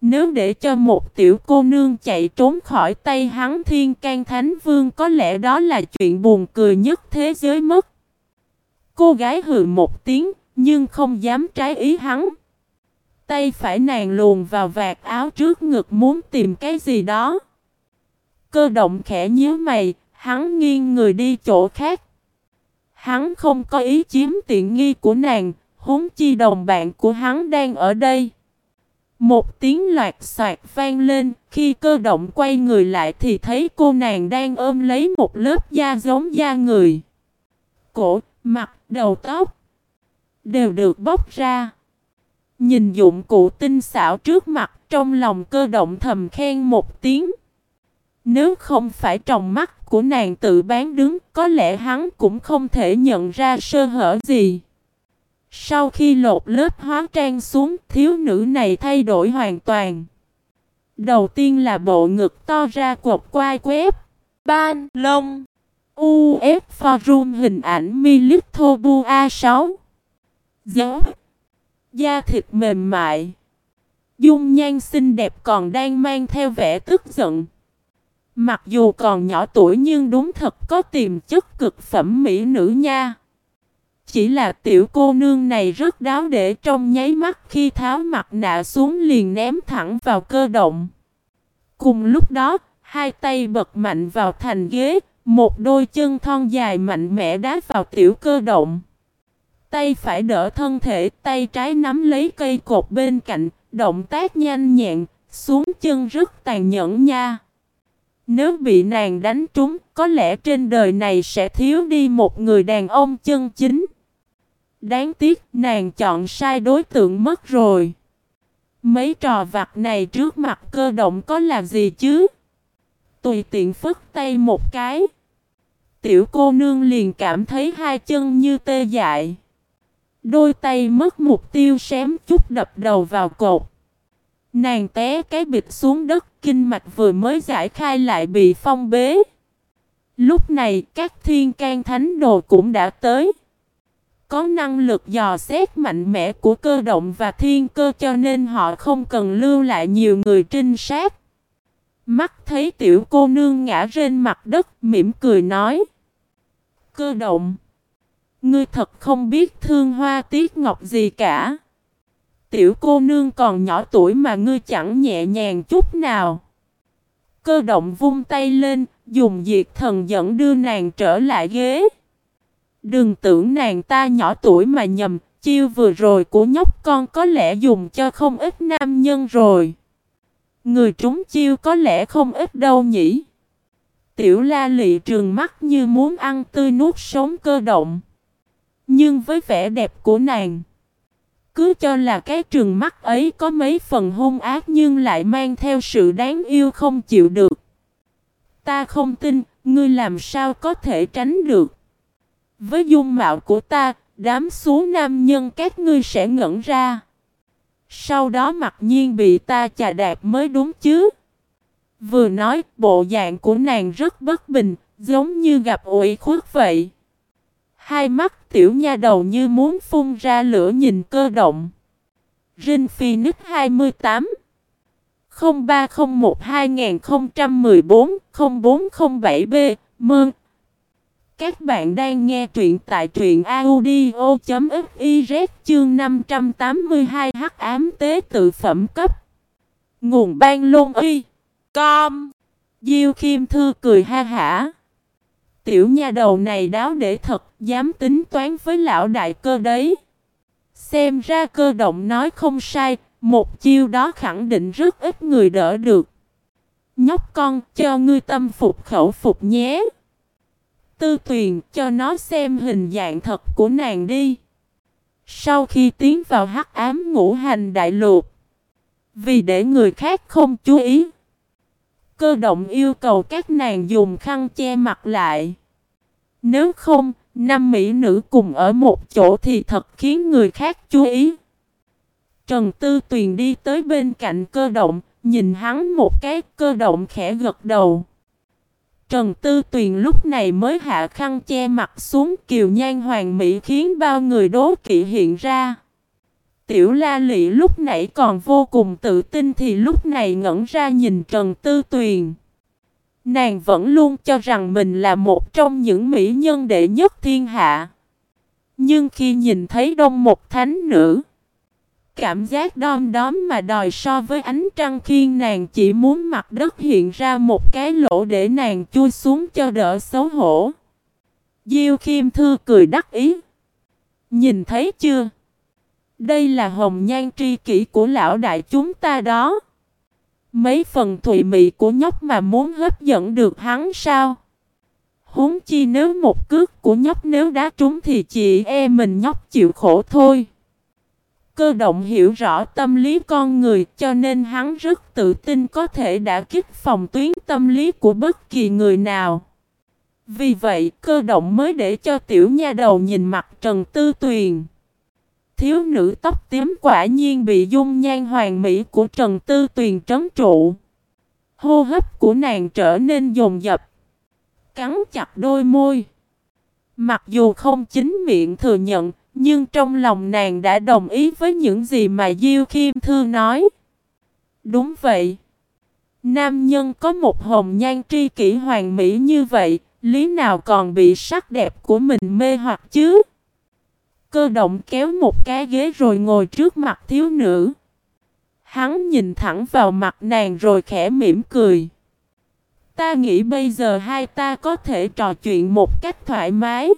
Nếu để cho một tiểu cô nương chạy trốn khỏi tay hắn thiên can thánh vương có lẽ đó là chuyện buồn cười nhất thế giới mất. Cô gái hừ một tiếng nhưng không dám trái ý hắn. Tay phải nàng luồn vào vạt áo trước ngực muốn tìm cái gì đó. Cơ động khẽ nhíu mày, hắn nghiêng người đi chỗ khác. Hắn không có ý chiếm tiện nghi của nàng, huống chi đồng bạn của hắn đang ở đây. Một tiếng loạt soạt vang lên, khi cơ động quay người lại thì thấy cô nàng đang ôm lấy một lớp da giống da người. Cổ, mặt, đầu tóc đều được bóc ra. Nhìn dụng cụ tinh xảo trước mặt trong lòng cơ động thầm khen một tiếng. Nếu không phải trong mắt của nàng tự bán đứng, có lẽ hắn cũng không thể nhận ra sơ hở gì. Sau khi lột lớp hóa trang xuống, thiếu nữ này thay đổi hoàn toàn. Đầu tiên là bộ ngực to ra cột quai quép, ban, lông, UF Forum hình ảnh Milithobu A6. Gió, da thịt mềm mại, dung nhan xinh đẹp còn đang mang theo vẻ tức giận. Mặc dù còn nhỏ tuổi nhưng đúng thật có tiềm chất cực phẩm mỹ nữ nha. Chỉ là tiểu cô nương này rất đáo để trong nháy mắt khi tháo mặt nạ xuống liền ném thẳng vào cơ động. Cùng lúc đó, hai tay bật mạnh vào thành ghế, một đôi chân thon dài mạnh mẽ đá vào tiểu cơ động. Tay phải đỡ thân thể, tay trái nắm lấy cây cột bên cạnh, động tác nhanh nhẹn, xuống chân rất tàn nhẫn nha. Nếu bị nàng đánh trúng, có lẽ trên đời này sẽ thiếu đi một người đàn ông chân chính. Đáng tiếc nàng chọn sai đối tượng mất rồi. Mấy trò vặt này trước mặt cơ động có làm gì chứ? Tùy tiện phất tay một cái. Tiểu cô nương liền cảm thấy hai chân như tê dại. Đôi tay mất mục tiêu xém chút đập đầu vào cột. Nàng té cái bịch xuống đất, kinh mạch vừa mới giải khai lại bị phong bế. Lúc này các thiên can thánh đồ cũng đã tới. Có năng lực dò xét mạnh mẽ của cơ động và thiên cơ cho nên họ không cần lưu lại nhiều người trinh sát. Mắt thấy tiểu cô nương ngã trên mặt đất mỉm cười nói. Cơ động. Ngươi thật không biết thương hoa tiết ngọc gì cả. Tiểu cô nương còn nhỏ tuổi mà ngươi chẳng nhẹ nhàng chút nào. Cơ động vung tay lên, dùng diệt thần dẫn đưa nàng trở lại ghế. Đừng tưởng nàng ta nhỏ tuổi mà nhầm, chiêu vừa rồi của nhóc con có lẽ dùng cho không ít nam nhân rồi. Người trúng chiêu có lẽ không ít đâu nhỉ. Tiểu la lị trường mắt như muốn ăn tươi nuốt sống cơ động. Nhưng với vẻ đẹp của nàng, cứ cho là cái trường mắt ấy có mấy phần hung ác nhưng lại mang theo sự đáng yêu không chịu được. Ta không tin, ngươi làm sao có thể tránh được. Với dung mạo của ta, đám số nam nhân các ngươi sẽ ngẩn ra. Sau đó mặc nhiên bị ta chà đạp mới đúng chứ. Vừa nói, bộ dạng của nàng rất bất bình, giống như gặp ủy khuất vậy. Hai mắt tiểu nha đầu như muốn phun ra lửa nhìn cơ động. Rin Phoenix 28 0301 2014 0407B Mơn các bạn đang nghe truyện tại truyện audio.fiz chương 582 hắc ám tế tự phẩm cấp Nguồn ban lôn uy Com Diêu Khiêm Thư cười ha hả Tiểu nha đầu này đáo để thật, dám tính toán với lão đại cơ đấy. Xem ra cơ động nói không sai, một chiêu đó khẳng định rất ít người đỡ được. Nhóc con, cho ngươi tâm phục khẩu phục nhé. Tư tuyền cho nó xem hình dạng thật của nàng đi. Sau khi tiến vào hắc ám ngũ hành đại lục, vì để người khác không chú ý, cơ động yêu cầu các nàng dùng khăn che mặt lại. Nếu không, năm mỹ nữ cùng ở một chỗ thì thật khiến người khác chú ý. Trần Tư Tuyền đi tới bên cạnh cơ động, nhìn hắn một cái cơ động khẽ gật đầu. Trần Tư Tuyền lúc này mới hạ khăn che mặt xuống kiều nhan hoàng mỹ khiến bao người đố kỵ hiện ra. Tiểu la lị lúc nãy còn vô cùng tự tin thì lúc này ngẩn ra nhìn Trần Tư Tuyền. Nàng vẫn luôn cho rằng mình là một trong những mỹ nhân đệ nhất thiên hạ. Nhưng khi nhìn thấy đông một thánh nữ, cảm giác đom đóm mà đòi so với ánh trăng khiên nàng chỉ muốn mặt đất hiện ra một cái lỗ để nàng chui xuống cho đỡ xấu hổ. Diêu Khiêm Thư cười đắc ý. Nhìn thấy chưa? Đây là hồng nhan tri kỷ của lão đại chúng ta đó. Mấy phần thụy mị của nhóc mà muốn hấp dẫn được hắn sao? Huống chi nếu một cước của nhóc nếu đá trúng thì chị e mình nhóc chịu khổ thôi. Cơ động hiểu rõ tâm lý con người cho nên hắn rất tự tin có thể đã kích phòng tuyến tâm lý của bất kỳ người nào. Vì vậy cơ động mới để cho tiểu nha đầu nhìn mặt Trần Tư Tuyền. Thiếu nữ tóc tím quả nhiên bị dung nhan hoàng mỹ của Trần Tư Tuyền trấn trụ. Hô hấp của nàng trở nên dồn dập. Cắn chặt đôi môi. Mặc dù không chính miệng thừa nhận, nhưng trong lòng nàng đã đồng ý với những gì mà Diêu Khiêm Thư nói. Đúng vậy. Nam nhân có một hồng nhan tri kỷ hoàng mỹ như vậy, lý nào còn bị sắc đẹp của mình mê hoặc chứ? Cơ động kéo một cái ghế rồi ngồi trước mặt thiếu nữ. Hắn nhìn thẳng vào mặt nàng rồi khẽ mỉm cười. Ta nghĩ bây giờ hai ta có thể trò chuyện một cách thoải mái.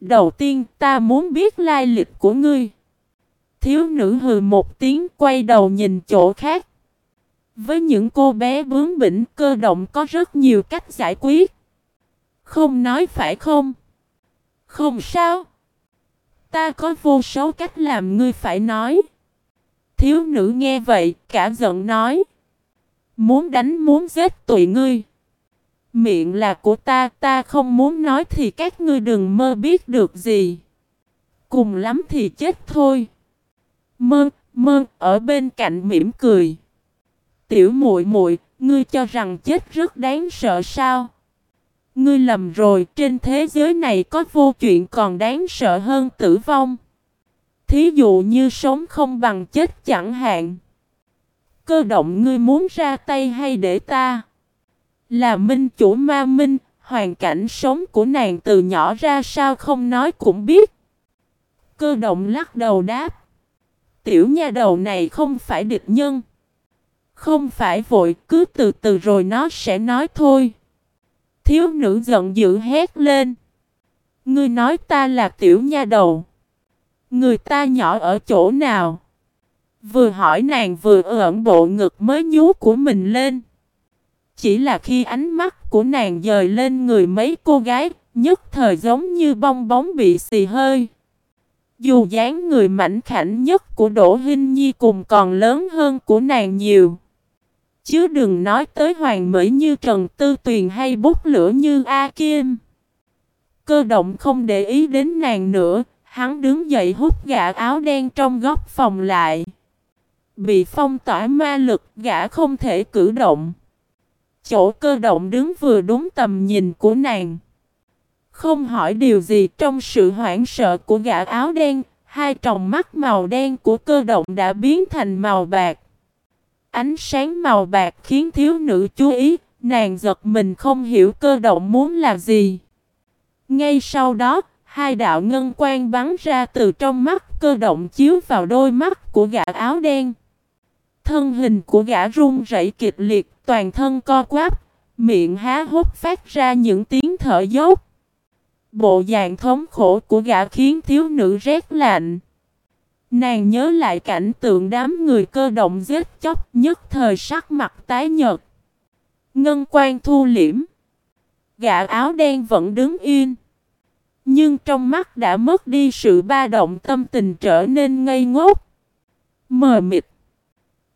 Đầu tiên ta muốn biết lai lịch của ngươi. Thiếu nữ hừ một tiếng quay đầu nhìn chỗ khác. Với những cô bé bướng bỉnh cơ động có rất nhiều cách giải quyết. Không nói phải không? Không sao. Ta có vô số cách làm ngươi phải nói. Thiếu nữ nghe vậy, cả giận nói. Muốn đánh muốn giết tụi ngươi. Miệng là của ta, ta không muốn nói thì các ngươi đừng mơ biết được gì. Cùng lắm thì chết thôi. Mơ, mơ, ở bên cạnh mỉm cười. Tiểu muội muội, ngươi cho rằng chết rất đáng sợ sao? Ngươi lầm rồi, trên thế giới này có vô chuyện còn đáng sợ hơn tử vong. Thí dụ như sống không bằng chết chẳng hạn. Cơ động ngươi muốn ra tay hay để ta? Là minh chủ ma minh, hoàn cảnh sống của nàng từ nhỏ ra sao không nói cũng biết. Cơ động lắc đầu đáp. Tiểu nha đầu này không phải địch nhân. Không phải vội, cứ từ từ rồi nó sẽ nói thôi. Thiếu nữ giận dữ hét lên. Ngươi nói ta là tiểu nha đầu. Người ta nhỏ ở chỗ nào? Vừa hỏi nàng vừa ẩn bộ ngực mới nhú của mình lên. Chỉ là khi ánh mắt của nàng dời lên người mấy cô gái, nhất thời giống như bong bóng bị xì hơi. Dù dáng người mảnh khảnh nhất của Đỗ Hinh Nhi cùng còn lớn hơn của nàng nhiều. Chứ đừng nói tới hoàng mỹ như Trần Tư Tuyền hay bút lửa như A Kim. Cơ động không để ý đến nàng nữa, hắn đứng dậy hút gã áo đen trong góc phòng lại. Bị phong tỏa ma lực, gã không thể cử động. Chỗ cơ động đứng vừa đúng tầm nhìn của nàng. Không hỏi điều gì trong sự hoảng sợ của gã áo đen, hai tròng mắt màu đen của cơ động đã biến thành màu bạc. Ánh sáng màu bạc khiến thiếu nữ chú ý, nàng giật mình không hiểu cơ động muốn là gì. Ngay sau đó, hai đạo ngân quang bắn ra từ trong mắt cơ động chiếu vào đôi mắt của gã áo đen. Thân hình của gã run rẩy kịch liệt, toàn thân co quắp, miệng há hốc phát ra những tiếng thở dốc. Bộ dạng thống khổ của gã khiến thiếu nữ rét lạnh. Nàng nhớ lại cảnh tượng đám người cơ động giết chóc nhất thời sắc mặt tái nhợt. Ngân quan thu liễm. Gã áo đen vẫn đứng yên. Nhưng trong mắt đã mất đi sự ba động tâm tình trở nên ngây ngốc. Mờ mịt.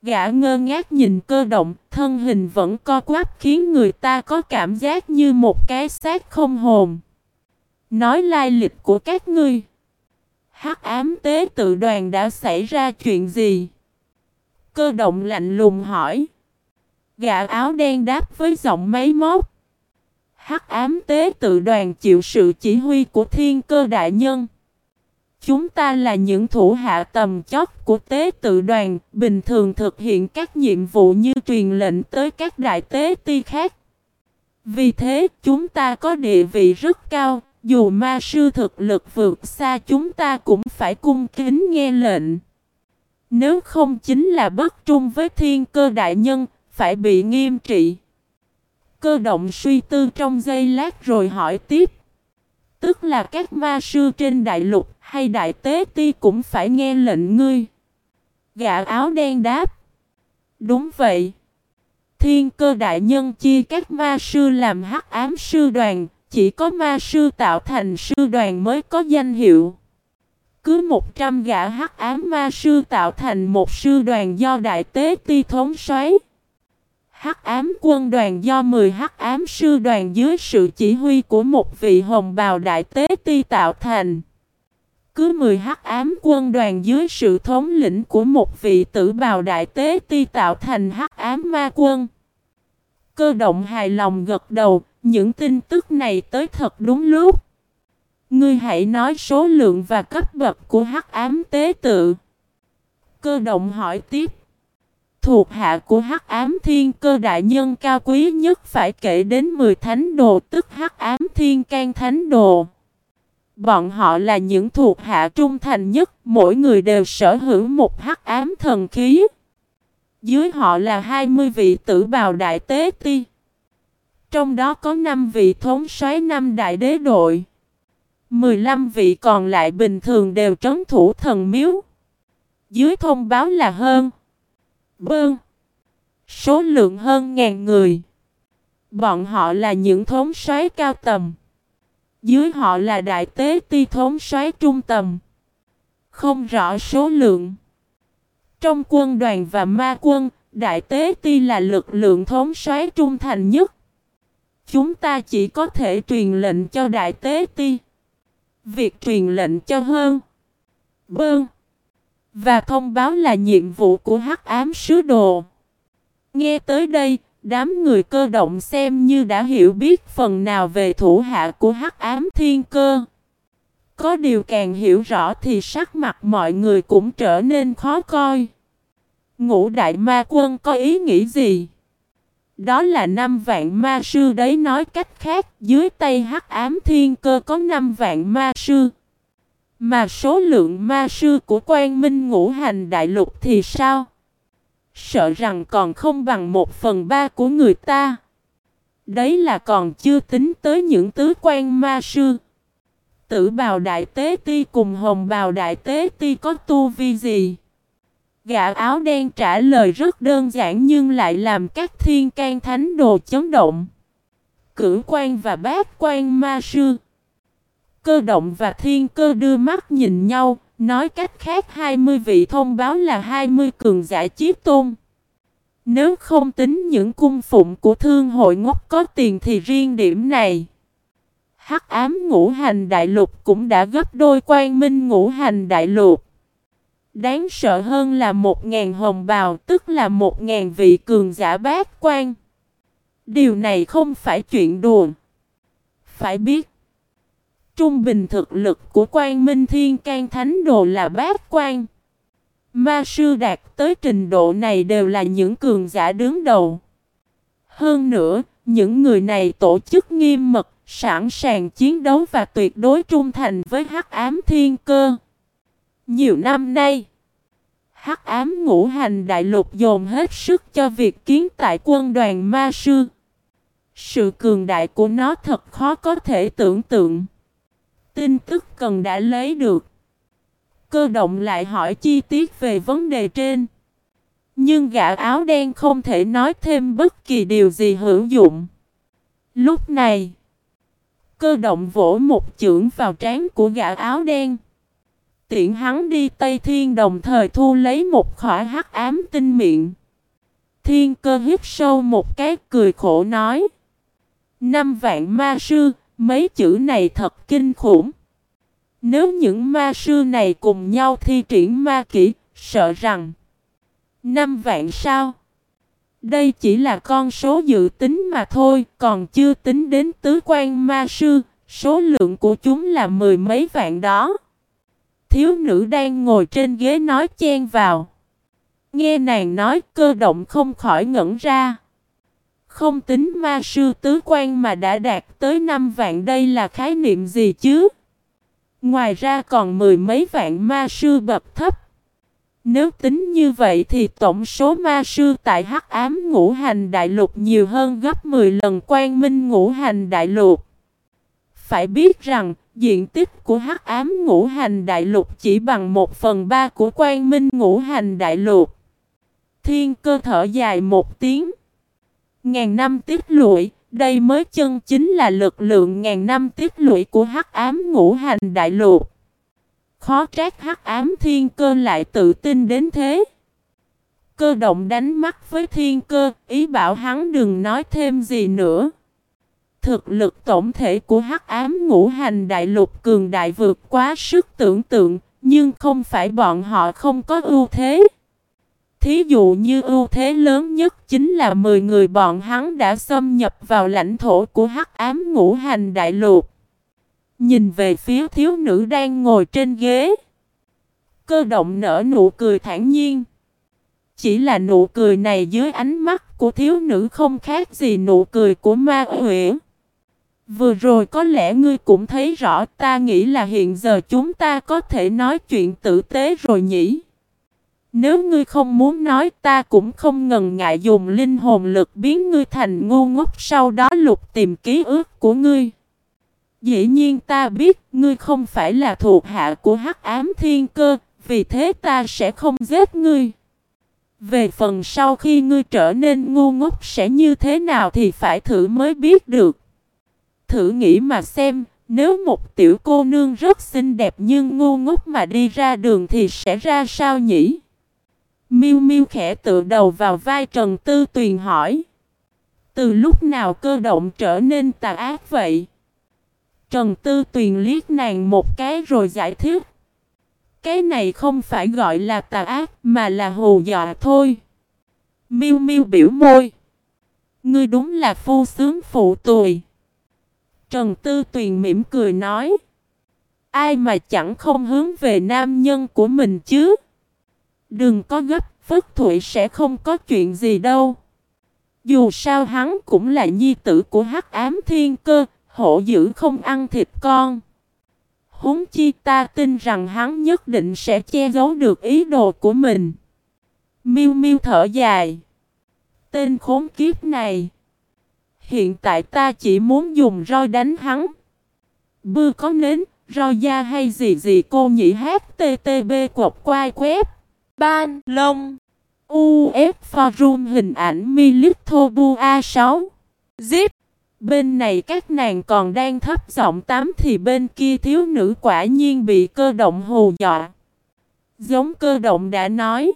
Gã ngơ ngác nhìn cơ động, thân hình vẫn co quắp khiến người ta có cảm giác như một cái xác không hồn. Nói lai lịch của các ngươi. Hắc ám tế tự đoàn đã xảy ra chuyện gì? Cơ động lạnh lùng hỏi. Gã áo đen đáp với giọng máy móc. Hắc ám tế tự đoàn chịu sự chỉ huy của thiên cơ đại nhân. Chúng ta là những thủ hạ tầm chót của tế tự đoàn, bình thường thực hiện các nhiệm vụ như truyền lệnh tới các đại tế ti khác. Vì thế, chúng ta có địa vị rất cao, dù ma sư thực lực vượt xa chúng ta cũng phải cung kính nghe lệnh. Nếu không chính là bất trung với thiên cơ đại nhân, phải bị nghiêm trị. Cơ động suy tư trong giây lát rồi hỏi tiếp. Tức là các ma sư trên đại lục hay đại tế ti cũng phải nghe lệnh ngươi. Gã áo đen đáp. Đúng vậy. Thiên cơ đại nhân chia các ma sư làm hắc ám sư đoàn, chỉ có ma sư tạo thành sư đoàn mới có danh hiệu. Cứ 100 gã hắc ám ma sư tạo thành một sư đoàn do đại tế ti thống soái. Hắc ám quân đoàn do 10 hắc ám sư đoàn dưới sự chỉ huy của một vị hồng bào đại tế ti tạo thành. Cứ 10 hắc ám quân đoàn dưới sự thống lĩnh của một vị tử bào đại tế ti tạo thành hắc ám ma quân. Cơ động hài lòng gật đầu, những tin tức này tới thật đúng lúc. Ngươi hãy nói số lượng và cấp bậc của hắc ám tế tự. Cơ động hỏi tiếp. Thuộc hạ của hắc ám thiên cơ đại nhân cao quý nhất phải kể đến 10 thánh đồ tức hắc ám thiên can thánh đồ. Bọn họ là những thuộc hạ trung thành nhất, mỗi người đều sở hữu một hắc ám thần khí. Dưới họ là 20 vị tử bào đại tế ti. Trong đó có 5 vị thống soái năm đại đế đội. 15 vị còn lại bình thường đều trấn thủ thần miếu. Dưới thông báo là hơn. Bơn. Số lượng hơn ngàn người. Bọn họ là những thống soái cao tầm. Dưới họ là đại tế ti thống soái trung tầm. Không rõ số lượng. Trong quân đoàn và ma quân, đại tế ti là lực lượng thống soái trung thành nhất. Chúng ta chỉ có thể truyền lệnh cho đại tế ti. Việc truyền lệnh cho hơn. Bơn. Và thông báo là nhiệm vụ của hắc ám sứ đồ. Nghe tới đây, đám người cơ động xem như đã hiểu biết phần nào về thủ hạ của hắc ám thiên cơ. Có điều càng hiểu rõ thì sắc mặt mọi người cũng trở nên khó coi. Ngũ đại ma quân có ý nghĩ gì? Đó là năm vạn ma sư đấy nói cách khác, dưới tay hắc ám thiên cơ có năm vạn ma sư. Mà số lượng ma sư của quan minh ngũ hành đại lục thì sao? Sợ rằng còn không bằng một phần ba của người ta. Đấy là còn chưa tính tới những tứ quan ma sư. Tử bào đại tế ti cùng hồng bào đại tế ti có tu vi gì? Gã áo đen trả lời rất đơn giản nhưng lại làm các thiên can thánh đồ chấn động. Cử quan và bát quan ma sư. Cơ động và thiên cơ đưa mắt nhìn nhau, nói cách khác 20 vị thông báo là 20 cường giả chiếc tôn. Nếu không tính những cung phụng của thương hội ngốc có tiền thì riêng điểm này. Hắc ám ngũ hành đại lục cũng đã gấp đôi quan minh ngũ hành đại lục. Đáng sợ hơn là một ngàn hồng bào, tức là một ngàn vị cường giả bát quan. Điều này không phải chuyện đùa. Phải biết. Trung bình thực lực của quan minh thiên can thánh đồ là bát quan. Ma sư đạt tới trình độ này đều là những cường giả đứng đầu. Hơn nữa, những người này tổ chức nghiêm mật, sẵn sàng chiến đấu và tuyệt đối trung thành với hắc ám thiên cơ. Nhiều năm nay, hắc ám ngũ hành đại lục dồn hết sức cho việc kiến tại quân đoàn ma sư. Sự cường đại của nó thật khó có thể tưởng tượng. Tin tức cần đã lấy được. Cơ động lại hỏi chi tiết về vấn đề trên. Nhưng gã áo đen không thể nói thêm bất kỳ điều gì hữu dụng. Lúc này, Cơ động vỗ một chưởng vào trán của gã áo đen. Tiện hắn đi Tây Thiên đồng thời thu lấy một khỏa hắc ám tinh miệng. Thiên cơ hít sâu một cái cười khổ nói. Năm vạn ma sư, mấy chữ này thật kinh khủng. Nếu những ma sư này cùng nhau thi triển ma kỹ, sợ rằng năm vạn sao? Đây chỉ là con số dự tính mà thôi, còn chưa tính đến tứ quan ma sư, số lượng của chúng là mười mấy vạn đó. Thiếu nữ đang ngồi trên ghế nói chen vào. Nghe nàng nói cơ động không khỏi ngẩn ra. Không tính ma sư tứ quan mà đã đạt tới 5 vạn đây là khái niệm gì chứ? Ngoài ra còn mười mấy vạn ma sư bậc thấp. Nếu tính như vậy thì tổng số ma sư tại Hắc Ám Ngũ Hành Đại Lục nhiều hơn gấp 10 lần Quan Minh Ngũ Hành Đại Lục. Phải biết rằng, diện tích của Hắc Ám Ngũ Hành Đại Lục chỉ bằng 1 phần 3 của Quan Minh Ngũ Hành Đại Lục. Thiên cơ thở dài một tiếng. Ngàn năm tiết lụi, đây mới chân chính là lực lượng ngàn năm tiết lũy của Hắc Ám Ngũ Hành Đại Lục. Khó trách hắc ám thiên cơ lại tự tin đến thế. Cơ động đánh mắt với thiên cơ, ý bảo hắn đừng nói thêm gì nữa. Thực lực tổng thể của hắc ám ngũ hành đại lục cường đại vượt quá sức tưởng tượng, nhưng không phải bọn họ không có ưu thế. Thí dụ như ưu thế lớn nhất chính là 10 người bọn hắn đã xâm nhập vào lãnh thổ của hắc ám ngũ hành đại lục. Nhìn về phía thiếu nữ đang ngồi trên ghế. Cơ động nở nụ cười thản nhiên. Chỉ là nụ cười này dưới ánh mắt của thiếu nữ không khác gì nụ cười của ma huyễn. Vừa rồi có lẽ ngươi cũng thấy rõ ta nghĩ là hiện giờ chúng ta có thể nói chuyện tử tế rồi nhỉ. Nếu ngươi không muốn nói ta cũng không ngần ngại dùng linh hồn lực biến ngươi thành ngu ngốc sau đó lục tìm ký ức của ngươi. Dĩ nhiên ta biết ngươi không phải là thuộc hạ của hắc ám thiên cơ, vì thế ta sẽ không giết ngươi. Về phần sau khi ngươi trở nên ngu ngốc sẽ như thế nào thì phải thử mới biết được. Thử nghĩ mà xem, nếu một tiểu cô nương rất xinh đẹp nhưng ngu ngốc mà đi ra đường thì sẽ ra sao nhỉ? Miu Miu khẽ tựa đầu vào vai Trần Tư Tuyền hỏi. Từ lúc nào cơ động trở nên tà ác vậy? Trần Tư Tuyền liếc nàng một cái rồi giải thích. Cái này không phải gọi là tà ác mà là hù dọa thôi. Miu Miu biểu môi. Ngươi đúng là phu sướng phụ tùy. Trần Tư Tuyền mỉm cười nói. Ai mà chẳng không hướng về nam nhân của mình chứ. Đừng có gấp, Phất Thụy sẽ không có chuyện gì đâu. Dù sao hắn cũng là nhi tử của hắc ám thiên cơ, hộ dữ không ăn thịt con. Húng chi ta tin rằng hắn nhất định sẽ che giấu được ý đồ của mình. Miu Miu thở dài. Tên khốn kiếp này. Hiện tại ta chỉ muốn dùng roi đánh hắn. Bư có nến, roi da hay gì gì cô nhỉ hát ttb quọc quai quép. Ban, Long UF Forum hình ảnh Milithobu A6. Zip. Bên này các nàng còn đang thấp giọng tám thì bên kia thiếu nữ quả nhiên bị cơ động hù dọa. Giống cơ động đã nói.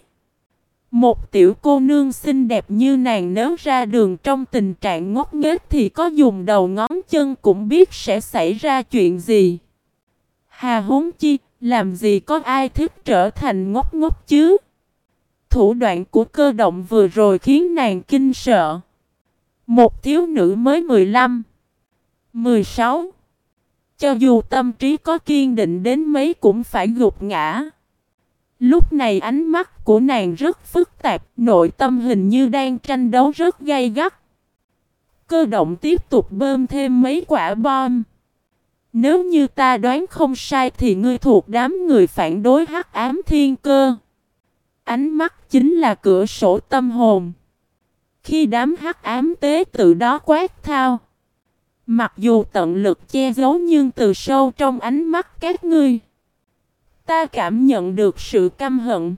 Một tiểu cô nương xinh đẹp như nàng nếu ra đường trong tình trạng ngốc nghếch thì có dùng đầu ngón chân cũng biết sẽ xảy ra chuyện gì. Hà huống chi, làm gì có ai thích trở thành ngốc ngốc chứ? Thủ đoạn của cơ động vừa rồi khiến nàng kinh sợ. Một thiếu nữ mới 15, 16. Cho dù tâm trí có kiên định đến mấy cũng phải gục ngã. Lúc này ánh mắt của nàng rất phức tạp, nội tâm hình như đang tranh đấu rất gay gắt. Cơ động tiếp tục bơm thêm mấy quả bom. Nếu như ta đoán không sai thì ngươi thuộc đám người phản đối hắc ám thiên cơ. Ánh mắt chính là cửa sổ tâm hồn. Khi đám hắc ám tế tự đó quát thao. Mặc dù tận lực che giấu nhưng từ sâu trong ánh mắt các ngươi. Ta cảm nhận được sự căm hận.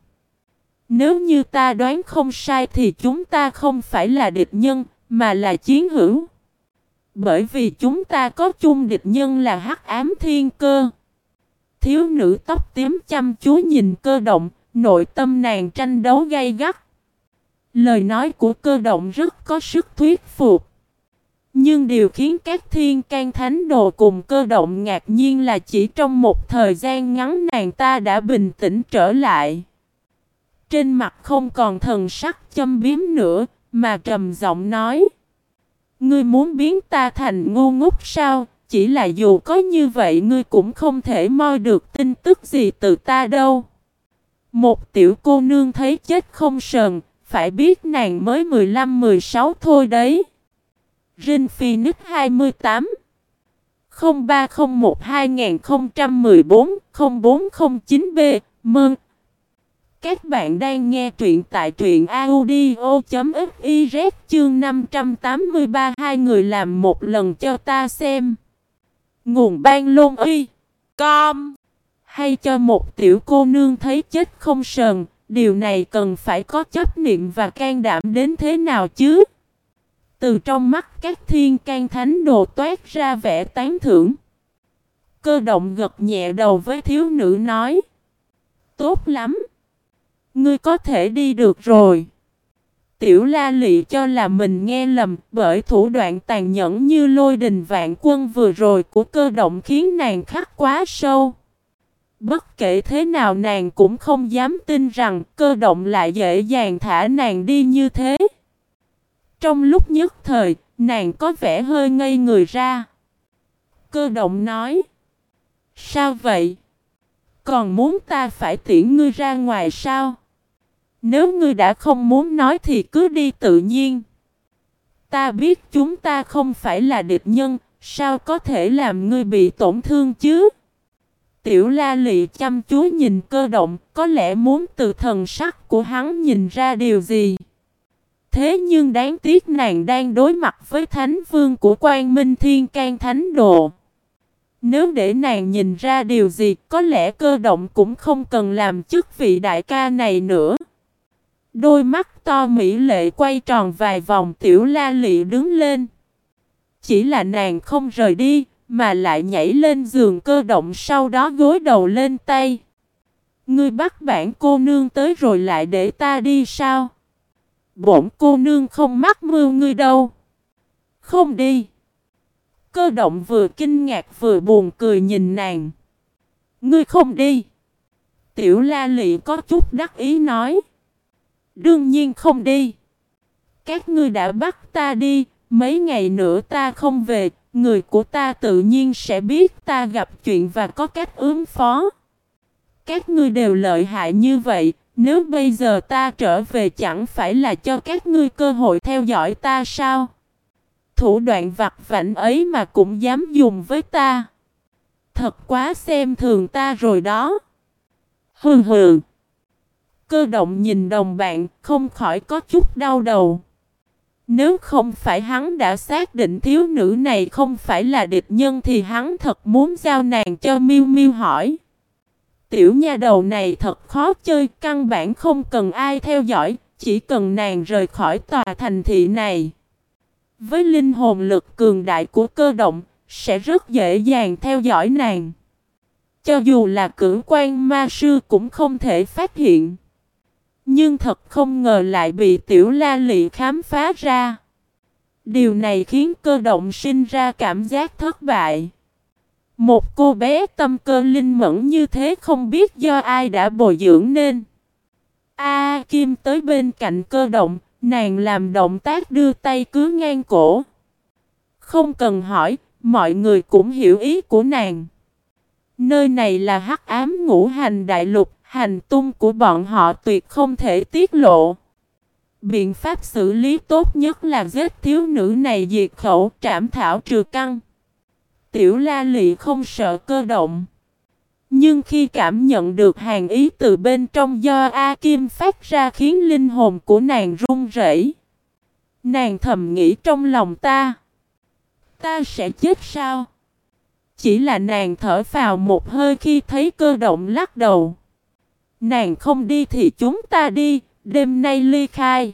Nếu như ta đoán không sai thì chúng ta không phải là địch nhân, mà là chiến hữu. Bởi vì chúng ta có chung địch nhân là hắc ám thiên cơ. Thiếu nữ tóc tím chăm chú nhìn cơ động, nội tâm nàng tranh đấu gay gắt. Lời nói của cơ động rất có sức thuyết phục. Nhưng điều khiến các thiên can thánh đồ cùng cơ động ngạc nhiên là chỉ trong một thời gian ngắn nàng ta đã bình tĩnh trở lại. Trên mặt không còn thần sắc châm biếm nữa, mà trầm giọng nói. Ngươi muốn biến ta thành ngu ngốc sao? Chỉ là dù có như vậy ngươi cũng không thể moi được tin tức gì từ ta đâu. Một tiểu cô nương thấy chết không sờn, phải biết nàng mới 15-16 thôi đấy. Rin Phoenix 28 0301 2014 0409B Mơn các bạn đang nghe truyện tại truyện audio.fiz chương 583 Hai người làm một lần cho ta xem Nguồn ban lôn uy Com Hay cho một tiểu cô nương thấy chết không sờn, Điều này cần phải có chấp niệm và can đảm đến thế nào chứ từ trong mắt các thiên can thánh đồ toát ra vẻ tán thưởng. Cơ động gật nhẹ đầu với thiếu nữ nói. Tốt lắm. Ngươi có thể đi được rồi. Tiểu la lị cho là mình nghe lầm bởi thủ đoạn tàn nhẫn như lôi đình vạn quân vừa rồi của cơ động khiến nàng khắc quá sâu. Bất kể thế nào nàng cũng không dám tin rằng cơ động lại dễ dàng thả nàng đi như thế. Trong lúc nhất thời, nàng có vẻ hơi ngây người ra. Cơ động nói. Sao vậy? Còn muốn ta phải tiễn ngươi ra ngoài sao? Nếu ngươi đã không muốn nói thì cứ đi tự nhiên. Ta biết chúng ta không phải là địch nhân, sao có thể làm ngươi bị tổn thương chứ? Tiểu la lị chăm chú nhìn cơ động, có lẽ muốn từ thần sắc của hắn nhìn ra điều gì. Thế nhưng đáng tiếc nàng đang đối mặt với thánh vương của quan minh thiên can thánh đồ. Nếu để nàng nhìn ra điều gì, có lẽ cơ động cũng không cần làm chức vị đại ca này nữa. Đôi mắt to mỹ lệ quay tròn vài vòng tiểu la lị đứng lên. Chỉ là nàng không rời đi, mà lại nhảy lên giường cơ động sau đó gối đầu lên tay. Ngươi bắt bản cô nương tới rồi lại để ta đi sao? Bổn cô nương không mắc mưu ngươi đâu. Không đi. Cơ động vừa kinh ngạc vừa buồn cười nhìn nàng. Ngươi không đi. Tiểu la lị có chút đắc ý nói. Đương nhiên không đi. Các ngươi đã bắt ta đi, mấy ngày nữa ta không về, người của ta tự nhiên sẽ biết ta gặp chuyện và có cách ứng phó. Các ngươi đều lợi hại như vậy, nếu bây giờ ta trở về chẳng phải là cho các ngươi cơ hội theo dõi ta sao? Thủ đoạn vặt vảnh ấy mà cũng dám dùng với ta. Thật quá xem thường ta rồi đó. Hừ hừ. Cơ động nhìn đồng bạn không khỏi có chút đau đầu. Nếu không phải hắn đã xác định thiếu nữ này không phải là địch nhân thì hắn thật muốn giao nàng cho miêu miêu hỏi. Tiểu nha đầu này thật khó chơi, căn bản không cần ai theo dõi, chỉ cần nàng rời khỏi tòa thành thị này. Với linh hồn lực cường đại của cơ động, sẽ rất dễ dàng theo dõi nàng. Cho dù là cử quan ma sư cũng không thể phát hiện. Nhưng thật không ngờ lại bị tiểu la lị khám phá ra. Điều này khiến cơ động sinh ra cảm giác thất bại. Một cô bé tâm cơ linh mẫn như thế không biết do ai đã bồi dưỡng nên. A Kim tới bên cạnh cơ động, nàng làm động tác đưa tay cứ ngang cổ. Không cần hỏi, mọi người cũng hiểu ý của nàng. Nơi này là hắc ám ngũ hành đại lục, hành tung của bọn họ tuyệt không thể tiết lộ. Biện pháp xử lý tốt nhất là giết thiếu nữ này diệt khẩu, trảm thảo trừ căng. Tiểu la lị không sợ cơ động. Nhưng khi cảm nhận được hàng ý từ bên trong do A Kim phát ra khiến linh hồn của nàng run rẩy. Nàng thầm nghĩ trong lòng ta. Ta sẽ chết sao? Chỉ là nàng thở vào một hơi khi thấy cơ động lắc đầu. Nàng không đi thì chúng ta đi, đêm nay ly khai.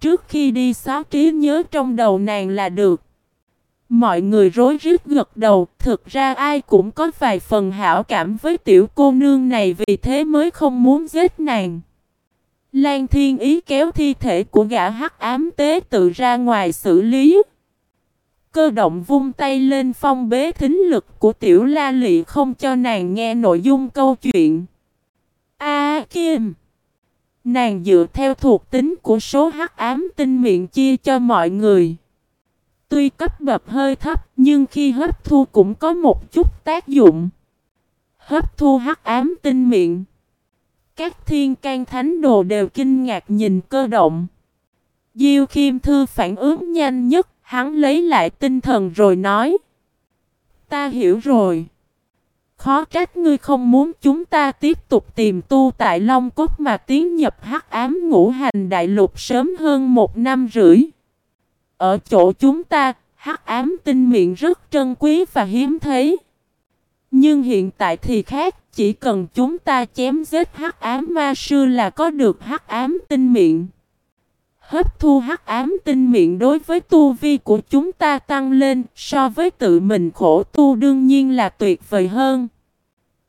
Trước khi đi xóa trí nhớ trong đầu nàng là được. Mọi người rối rít gật đầu, thực ra ai cũng có vài phần hảo cảm với tiểu cô nương này vì thế mới không muốn giết nàng. Lan Thiên Ý kéo thi thể của gã hắc ám tế tự ra ngoài xử lý. Cơ động vung tay lên phong bế thính lực của tiểu la lị không cho nàng nghe nội dung câu chuyện. A Kim Nàng dựa theo thuộc tính của số hắc ám tinh miệng chia cho mọi người. Tuy cấp bậc hơi thấp nhưng khi hấp thu cũng có một chút tác dụng. Hấp thu hắc ám tinh miệng. Các thiên can thánh đồ đều kinh ngạc nhìn cơ động. Diêu Kim Thư phản ứng nhanh nhất, hắn lấy lại tinh thần rồi nói. Ta hiểu rồi. Khó trách ngươi không muốn chúng ta tiếp tục tìm tu tại Long Cốt mà tiến nhập hắc ám ngũ hành đại lục sớm hơn một năm rưỡi. Ở chỗ chúng ta, hắc ám tinh miệng rất trân quý và hiếm thấy. Nhưng hiện tại thì khác, chỉ cần chúng ta chém giết hắc ám ma sư là có được hắc ám tinh miệng. Hấp thu hắc ám tinh miệng đối với tu vi của chúng ta tăng lên so với tự mình khổ tu đương nhiên là tuyệt vời hơn.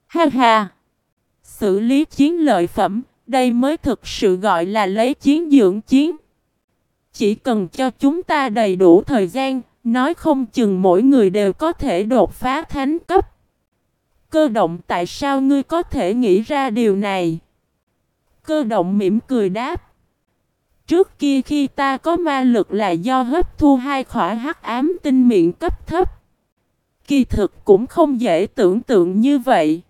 Ha ha! Xử lý chiến lợi phẩm, đây mới thực sự gọi là lấy chiến dưỡng chiến. Chỉ cần cho chúng ta đầy đủ thời gian, nói không chừng mỗi người đều có thể đột phá thánh cấp. Cơ động tại sao ngươi có thể nghĩ ra điều này? Cơ động mỉm cười đáp. Trước kia khi ta có ma lực là do hấp thu hai khỏa hắc ám tinh miệng cấp thấp. Kỳ thực cũng không dễ tưởng tượng như vậy.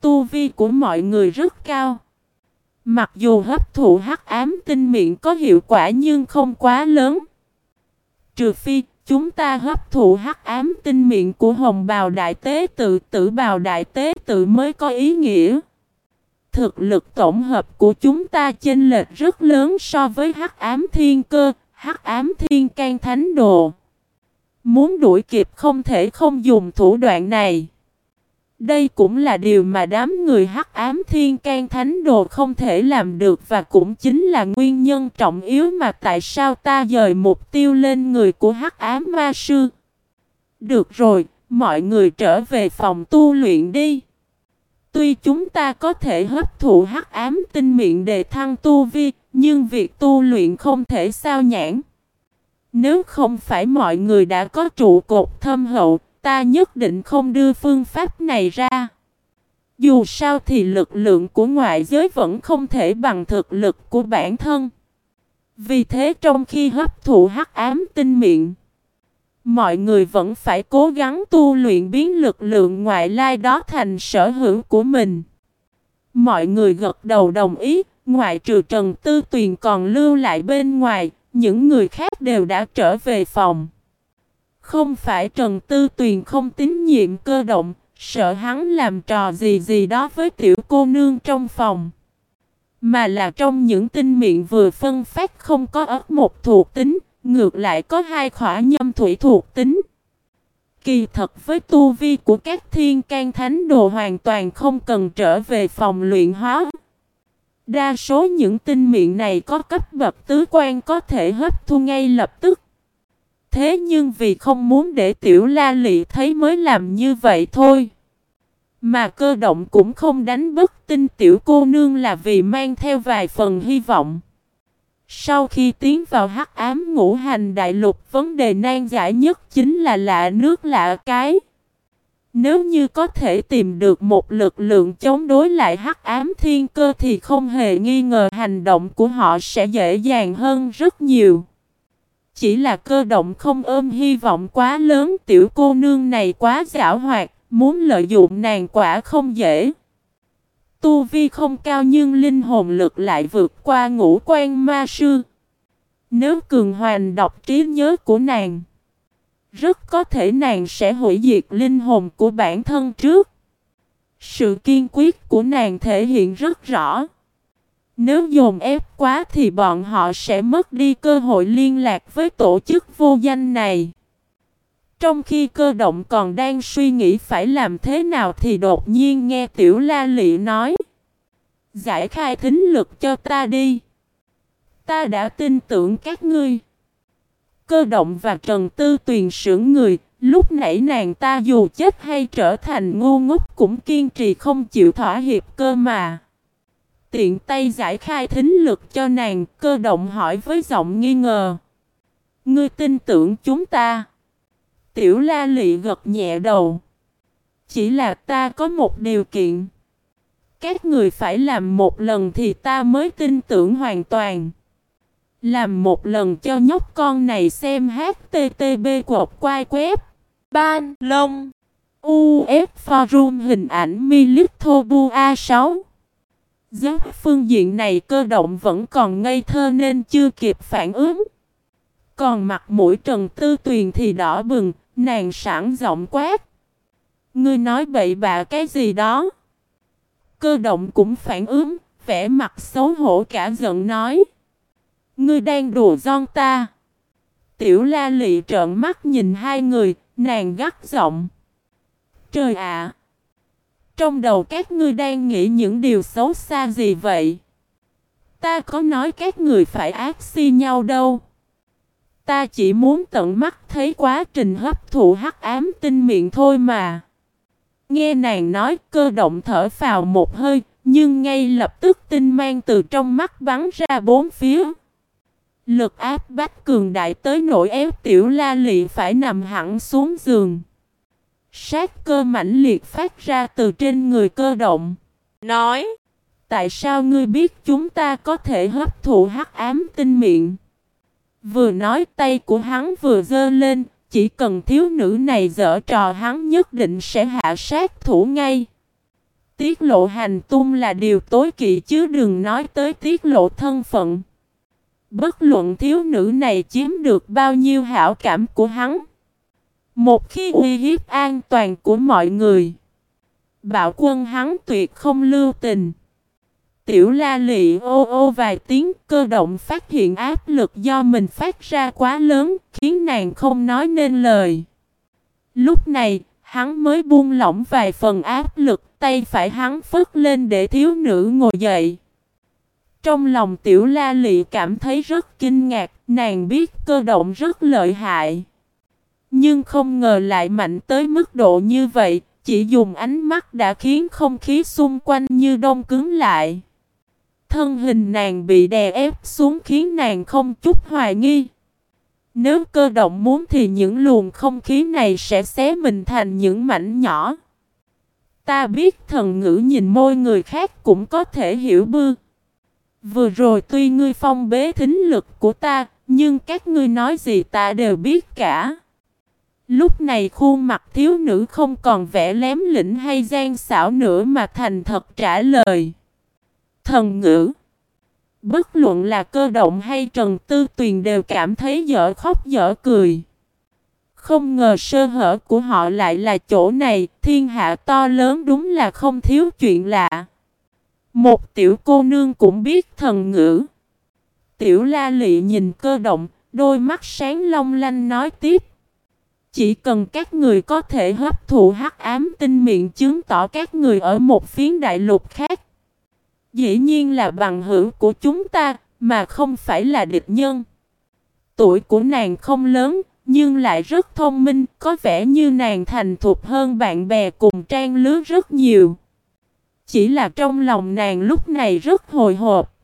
Tu vi của mọi người rất cao. Mặc dù hấp thụ hắc ám tinh miệng có hiệu quả nhưng không quá lớn. Trừ phi chúng ta hấp thụ hắc ám tinh miệng của hồng bào đại tế tự, tử bào đại tế tự mới có ý nghĩa. Thực lực tổng hợp của chúng ta chênh lệch rất lớn so với hắc ám thiên cơ, hắc ám thiên can thánh đồ. Muốn đuổi kịp không thể không dùng thủ đoạn này. Đây cũng là điều mà đám người hắc ám thiên can thánh đồ không thể làm được và cũng chính là nguyên nhân trọng yếu mà tại sao ta dời mục tiêu lên người của hắc ám ma sư. Được rồi, mọi người trở về phòng tu luyện đi. Tuy chúng ta có thể hấp thụ hắc ám tinh miệng để thăng tu vi, nhưng việc tu luyện không thể sao nhãn. Nếu không phải mọi người đã có trụ cột thâm hậu, ta nhất định không đưa phương pháp này ra. Dù sao thì lực lượng của ngoại giới vẫn không thể bằng thực lực của bản thân. Vì thế trong khi hấp thụ hắc ám tinh miệng, mọi người vẫn phải cố gắng tu luyện biến lực lượng ngoại lai đó thành sở hữu của mình. Mọi người gật đầu đồng ý, ngoại trừ Trần Tư Tuyền còn lưu lại bên ngoài, những người khác đều đã trở về phòng. Không phải Trần Tư Tuyền không tín nhiệm cơ động, sợ hắn làm trò gì gì đó với tiểu cô nương trong phòng. Mà là trong những tinh miệng vừa phân phát không có ớt một thuộc tính, ngược lại có hai khỏa nhâm thủy thuộc tính. Kỳ thật với tu vi của các thiên can thánh đồ hoàn toàn không cần trở về phòng luyện hóa. Đa số những tinh miệng này có cấp bậc tứ quan có thể hấp thu ngay lập tức. Thế nhưng vì không muốn để tiểu la lị thấy mới làm như vậy thôi. Mà cơ động cũng không đánh bất tin tiểu cô nương là vì mang theo vài phần hy vọng. Sau khi tiến vào hắc ám ngũ hành đại lục vấn đề nan giải nhất chính là lạ nước lạ cái. Nếu như có thể tìm được một lực lượng chống đối lại hắc ám thiên cơ thì không hề nghi ngờ hành động của họ sẽ dễ dàng hơn rất nhiều. Chỉ là cơ động không ôm hy vọng quá lớn tiểu cô nương này quá giả hoạt, muốn lợi dụng nàng quả không dễ. Tu vi không cao nhưng linh hồn lực lại vượt qua ngũ quan ma sư. Nếu cường hoàn đọc trí nhớ của nàng, rất có thể nàng sẽ hủy diệt linh hồn của bản thân trước. Sự kiên quyết của nàng thể hiện rất rõ. Nếu dồn ép quá thì bọn họ sẽ mất đi cơ hội liên lạc với tổ chức vô danh này. Trong khi cơ động còn đang suy nghĩ phải làm thế nào thì đột nhiên nghe Tiểu La Lị nói. Giải khai thính lực cho ta đi. Ta đã tin tưởng các ngươi. cơ động và Trần Tư Tuyền sưởng người, lúc nãy nàng ta dù chết hay trở thành ngu ngốc cũng kiên trì không chịu thỏa hiệp cơ mà. Tiện tay giải khai thính lực cho nàng, cơ động hỏi với giọng nghi ngờ. Ngươi tin tưởng chúng ta. Tiểu la lị gật nhẹ đầu. Chỉ là ta có một điều kiện. Các người phải làm một lần thì ta mới tin tưởng hoàn toàn. Làm một lần cho nhóc con này xem http cột quai web. Ban Long UF Forum hình ảnh Milithobu A6. Giáo phương diện này cơ động vẫn còn ngây thơ nên chưa kịp phản ứng. Còn mặt mũi Trần Tư Tuyền thì đỏ bừng, nàng sẵn giọng quát. Ngươi nói bậy bạ cái gì đó? Cơ động cũng phản ứng, vẻ mặt xấu hổ cả giận nói. Ngươi đang đùa giòn ta. Tiểu la lị trợn mắt nhìn hai người, nàng gắt giọng. Trời ạ! trong đầu các ngươi đang nghĩ những điều xấu xa gì vậy? Ta có nói các người phải ác si nhau đâu. Ta chỉ muốn tận mắt thấy quá trình hấp thụ hắc ám tinh miệng thôi mà. Nghe nàng nói cơ động thở vào một hơi, nhưng ngay lập tức tinh mang từ trong mắt bắn ra bốn phía. Lực áp bách cường đại tới nỗi ép tiểu la lị phải nằm hẳn xuống giường. Sát cơ mãnh liệt phát ra từ trên người cơ động. Nói, tại sao ngươi biết chúng ta có thể hấp thụ hắc ám tinh miệng? Vừa nói tay của hắn vừa dơ lên, chỉ cần thiếu nữ này dở trò hắn nhất định sẽ hạ sát thủ ngay. Tiết lộ hành tung là điều tối kỵ chứ đừng nói tới tiết lộ thân phận. Bất luận thiếu nữ này chiếm được bao nhiêu hảo cảm của hắn. Một khi uy hiếp an toàn của mọi người. Bạo quân hắn tuyệt không lưu tình. Tiểu la lị ô ô vài tiếng cơ động phát hiện áp lực do mình phát ra quá lớn, khiến nàng không nói nên lời. Lúc này, hắn mới buông lỏng vài phần áp lực, tay phải hắn phất lên để thiếu nữ ngồi dậy. Trong lòng tiểu la lị cảm thấy rất kinh ngạc, nàng biết cơ động rất lợi hại. Nhưng không ngờ lại mạnh tới mức độ như vậy, chỉ dùng ánh mắt đã khiến không khí xung quanh như đông cứng lại. Thân hình nàng bị đè ép xuống khiến nàng không chút hoài nghi. Nếu cơ động muốn thì những luồng không khí này sẽ xé mình thành những mảnh nhỏ. Ta biết thần ngữ nhìn môi người khác cũng có thể hiểu bư. Vừa rồi tuy ngươi phong bế thính lực của ta, nhưng các ngươi nói gì ta đều biết cả. Lúc này khuôn mặt thiếu nữ không còn vẻ lém lĩnh hay gian xảo nữa mà thành thật trả lời. Thần ngữ Bất luận là cơ động hay Trần Tư Tuyền đều cảm thấy dở khóc dở cười. Không ngờ sơ hở của họ lại là chỗ này, thiên hạ to lớn đúng là không thiếu chuyện lạ. Một tiểu cô nương cũng biết thần ngữ. Tiểu la lị nhìn cơ động, đôi mắt sáng long lanh nói tiếp. Chỉ cần các người có thể hấp thụ hắc ám tinh miệng chứng tỏ các người ở một phiến đại lục khác. Dĩ nhiên là bằng hữu của chúng ta, mà không phải là địch nhân. Tuổi của nàng không lớn, nhưng lại rất thông minh, có vẻ như nàng thành thục hơn bạn bè cùng trang lứa rất nhiều. Chỉ là trong lòng nàng lúc này rất hồi hộp.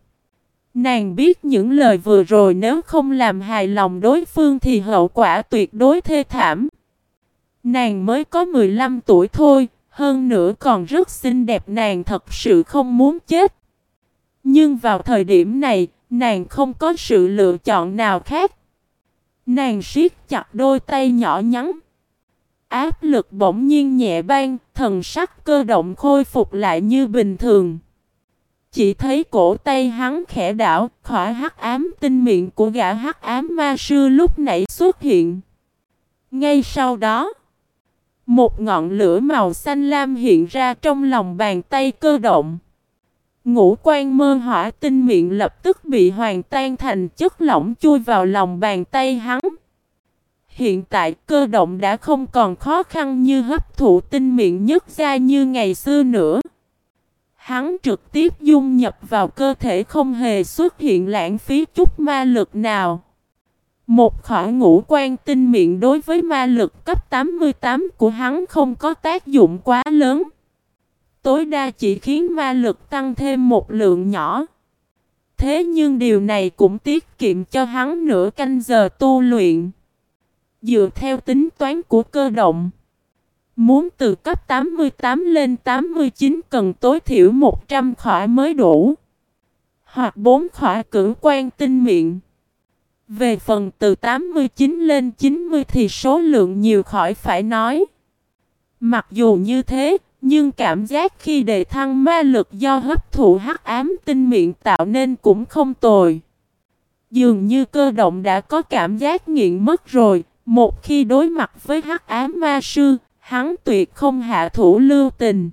Nàng biết những lời vừa rồi nếu không làm hài lòng đối phương thì hậu quả tuyệt đối thê thảm. Nàng mới có 15 tuổi thôi, hơn nữa còn rất xinh đẹp nàng thật sự không muốn chết. Nhưng vào thời điểm này, nàng không có sự lựa chọn nào khác. Nàng siết chặt đôi tay nhỏ nhắn. Áp lực bỗng nhiên nhẹ ban, thần sắc cơ động khôi phục lại như bình thường. Chỉ thấy cổ tay hắn khẽ đảo, khỏi hắc ám tinh miệng của gã hắc ám ma sư lúc nãy xuất hiện. Ngay sau đó, một ngọn lửa màu xanh lam hiện ra trong lòng bàn tay cơ động. Ngũ quan mơ hỏa tinh miệng lập tức bị hoàn tan thành chất lỏng chui vào lòng bàn tay hắn. Hiện tại cơ động đã không còn khó khăn như hấp thụ tinh miệng nhất ra như ngày xưa nữa. Hắn trực tiếp dung nhập vào cơ thể không hề xuất hiện lãng phí chút ma lực nào. Một khỏi ngũ quan tinh miệng đối với ma lực cấp 88 của hắn không có tác dụng quá lớn. Tối đa chỉ khiến ma lực tăng thêm một lượng nhỏ. Thế nhưng điều này cũng tiết kiệm cho hắn nửa canh giờ tu luyện. Dựa theo tính toán của cơ động. Muốn từ cấp 88 lên 89 cần tối thiểu 100 khỏa mới đủ. Hoặc 4 khỏa cử quan tinh miệng. Về phần từ 89 lên 90 thì số lượng nhiều khỏi phải nói. Mặc dù như thế, nhưng cảm giác khi đề thăng ma lực do hấp thụ hắc ám tinh miệng tạo nên cũng không tồi. Dường như cơ động đã có cảm giác nghiện mất rồi, một khi đối mặt với hắc ám ma sư, hắn tuyệt không hạ thủ lưu tình.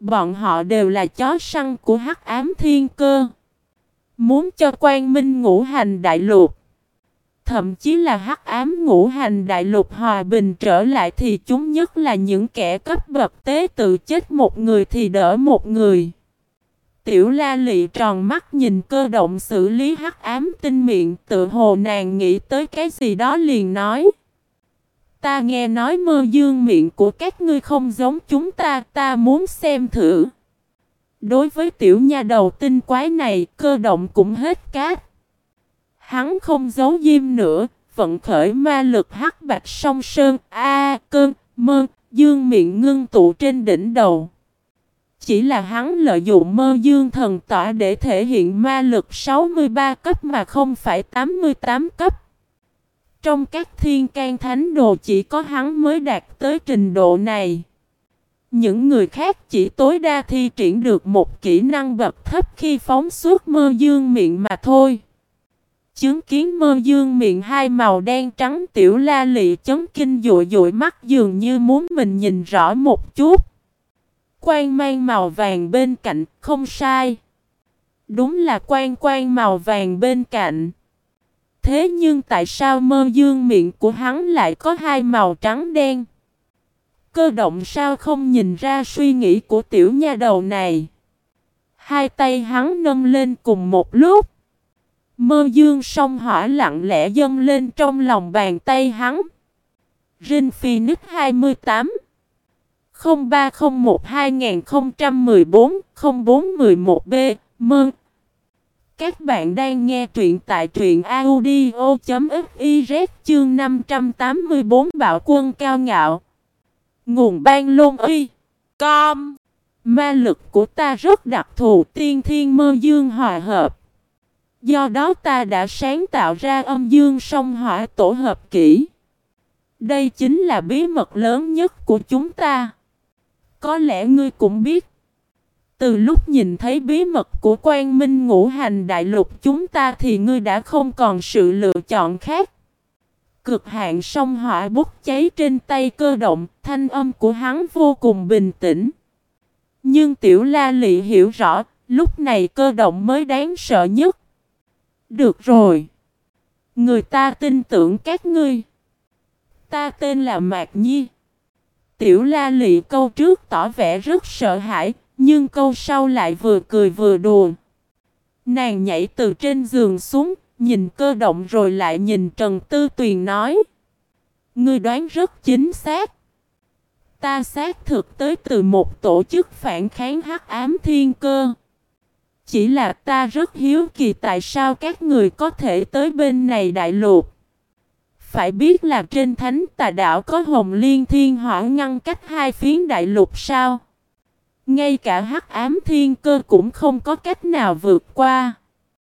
Bọn họ đều là chó săn của hắc ám thiên cơ. Muốn cho quan minh ngũ hành đại lục thậm chí là hắc ám ngũ hành đại lục hòa bình trở lại thì chúng nhất là những kẻ cấp bậc tế tự chết một người thì đỡ một người. Tiểu la lị tròn mắt nhìn cơ động xử lý hắc ám tinh miệng tự hồ nàng nghĩ tới cái gì đó liền nói. Ta nghe nói mơ dương miệng của các ngươi không giống chúng ta, ta muốn xem thử. Đối với tiểu nha đầu tinh quái này, cơ động cũng hết cát. Hắn không giấu diêm nữa, vận khởi ma lực hắc bạch song sơn, a cơn, mơ, dương miệng ngưng tụ trên đỉnh đầu. Chỉ là hắn lợi dụng mơ dương thần tỏa để thể hiện ma lực 63 cấp mà không phải 88 cấp. Trong các thiên can thánh đồ chỉ có hắn mới đạt tới trình độ này. Những người khác chỉ tối đa thi triển được một kỹ năng bậc thấp khi phóng suốt mơ dương miệng mà thôi. Chứng kiến mơ dương miệng hai màu đen trắng tiểu la lị chấn kinh dụi dụi mắt dường như muốn mình nhìn rõ một chút. Quan mang màu vàng bên cạnh, không sai. Đúng là quan quan màu vàng bên cạnh. Thế nhưng tại sao mơ dương miệng của hắn lại có hai màu trắng đen? Cơ động sao không nhìn ra suy nghĩ của tiểu nha đầu này? Hai tay hắn nâng lên cùng một lúc. Mơ dương sông hỏa lặng lẽ dâng lên trong lòng bàn tay hắn. Rin Phoenix 28 0301 2014 0411 B Mơ Các bạn đang nghe truyện tại truyện audio.fiz chương 584 Bạo quân cao ngạo. Nguồn ban lôn uy. Com. Ma lực của ta rất đặc thù, tiên thiên mơ dương hòa hợp. Do đó ta đã sáng tạo ra âm dương song hỏa tổ hợp kỹ. Đây chính là bí mật lớn nhất của chúng ta. Có lẽ ngươi cũng biết. Từ lúc nhìn thấy bí mật của quan minh ngũ hành đại lục chúng ta thì ngươi đã không còn sự lựa chọn khác. Cực hạn sông hỏa bốc cháy trên tay cơ động, thanh âm của hắn vô cùng bình tĩnh. Nhưng tiểu la lị hiểu rõ, lúc này cơ động mới đáng sợ nhất. Được rồi. Người ta tin tưởng các ngươi. Ta tên là Mạc Nhi. Tiểu la lị câu trước tỏ vẻ rất sợ hãi, nhưng câu sau lại vừa cười vừa đùa. Nàng nhảy từ trên giường xuống, nhìn cơ động rồi lại nhìn Trần Tư Tuyền nói. Ngươi đoán rất chính xác. Ta xác thực tới từ một tổ chức phản kháng hắc ám thiên cơ. Chỉ là ta rất hiếu kỳ tại sao các người có thể tới bên này đại lục. Phải biết là trên thánh tà đảo có hồng liên thiên hỏa ngăn cách hai phiến đại lục sao? Ngay cả hắc ám thiên cơ cũng không có cách nào vượt qua.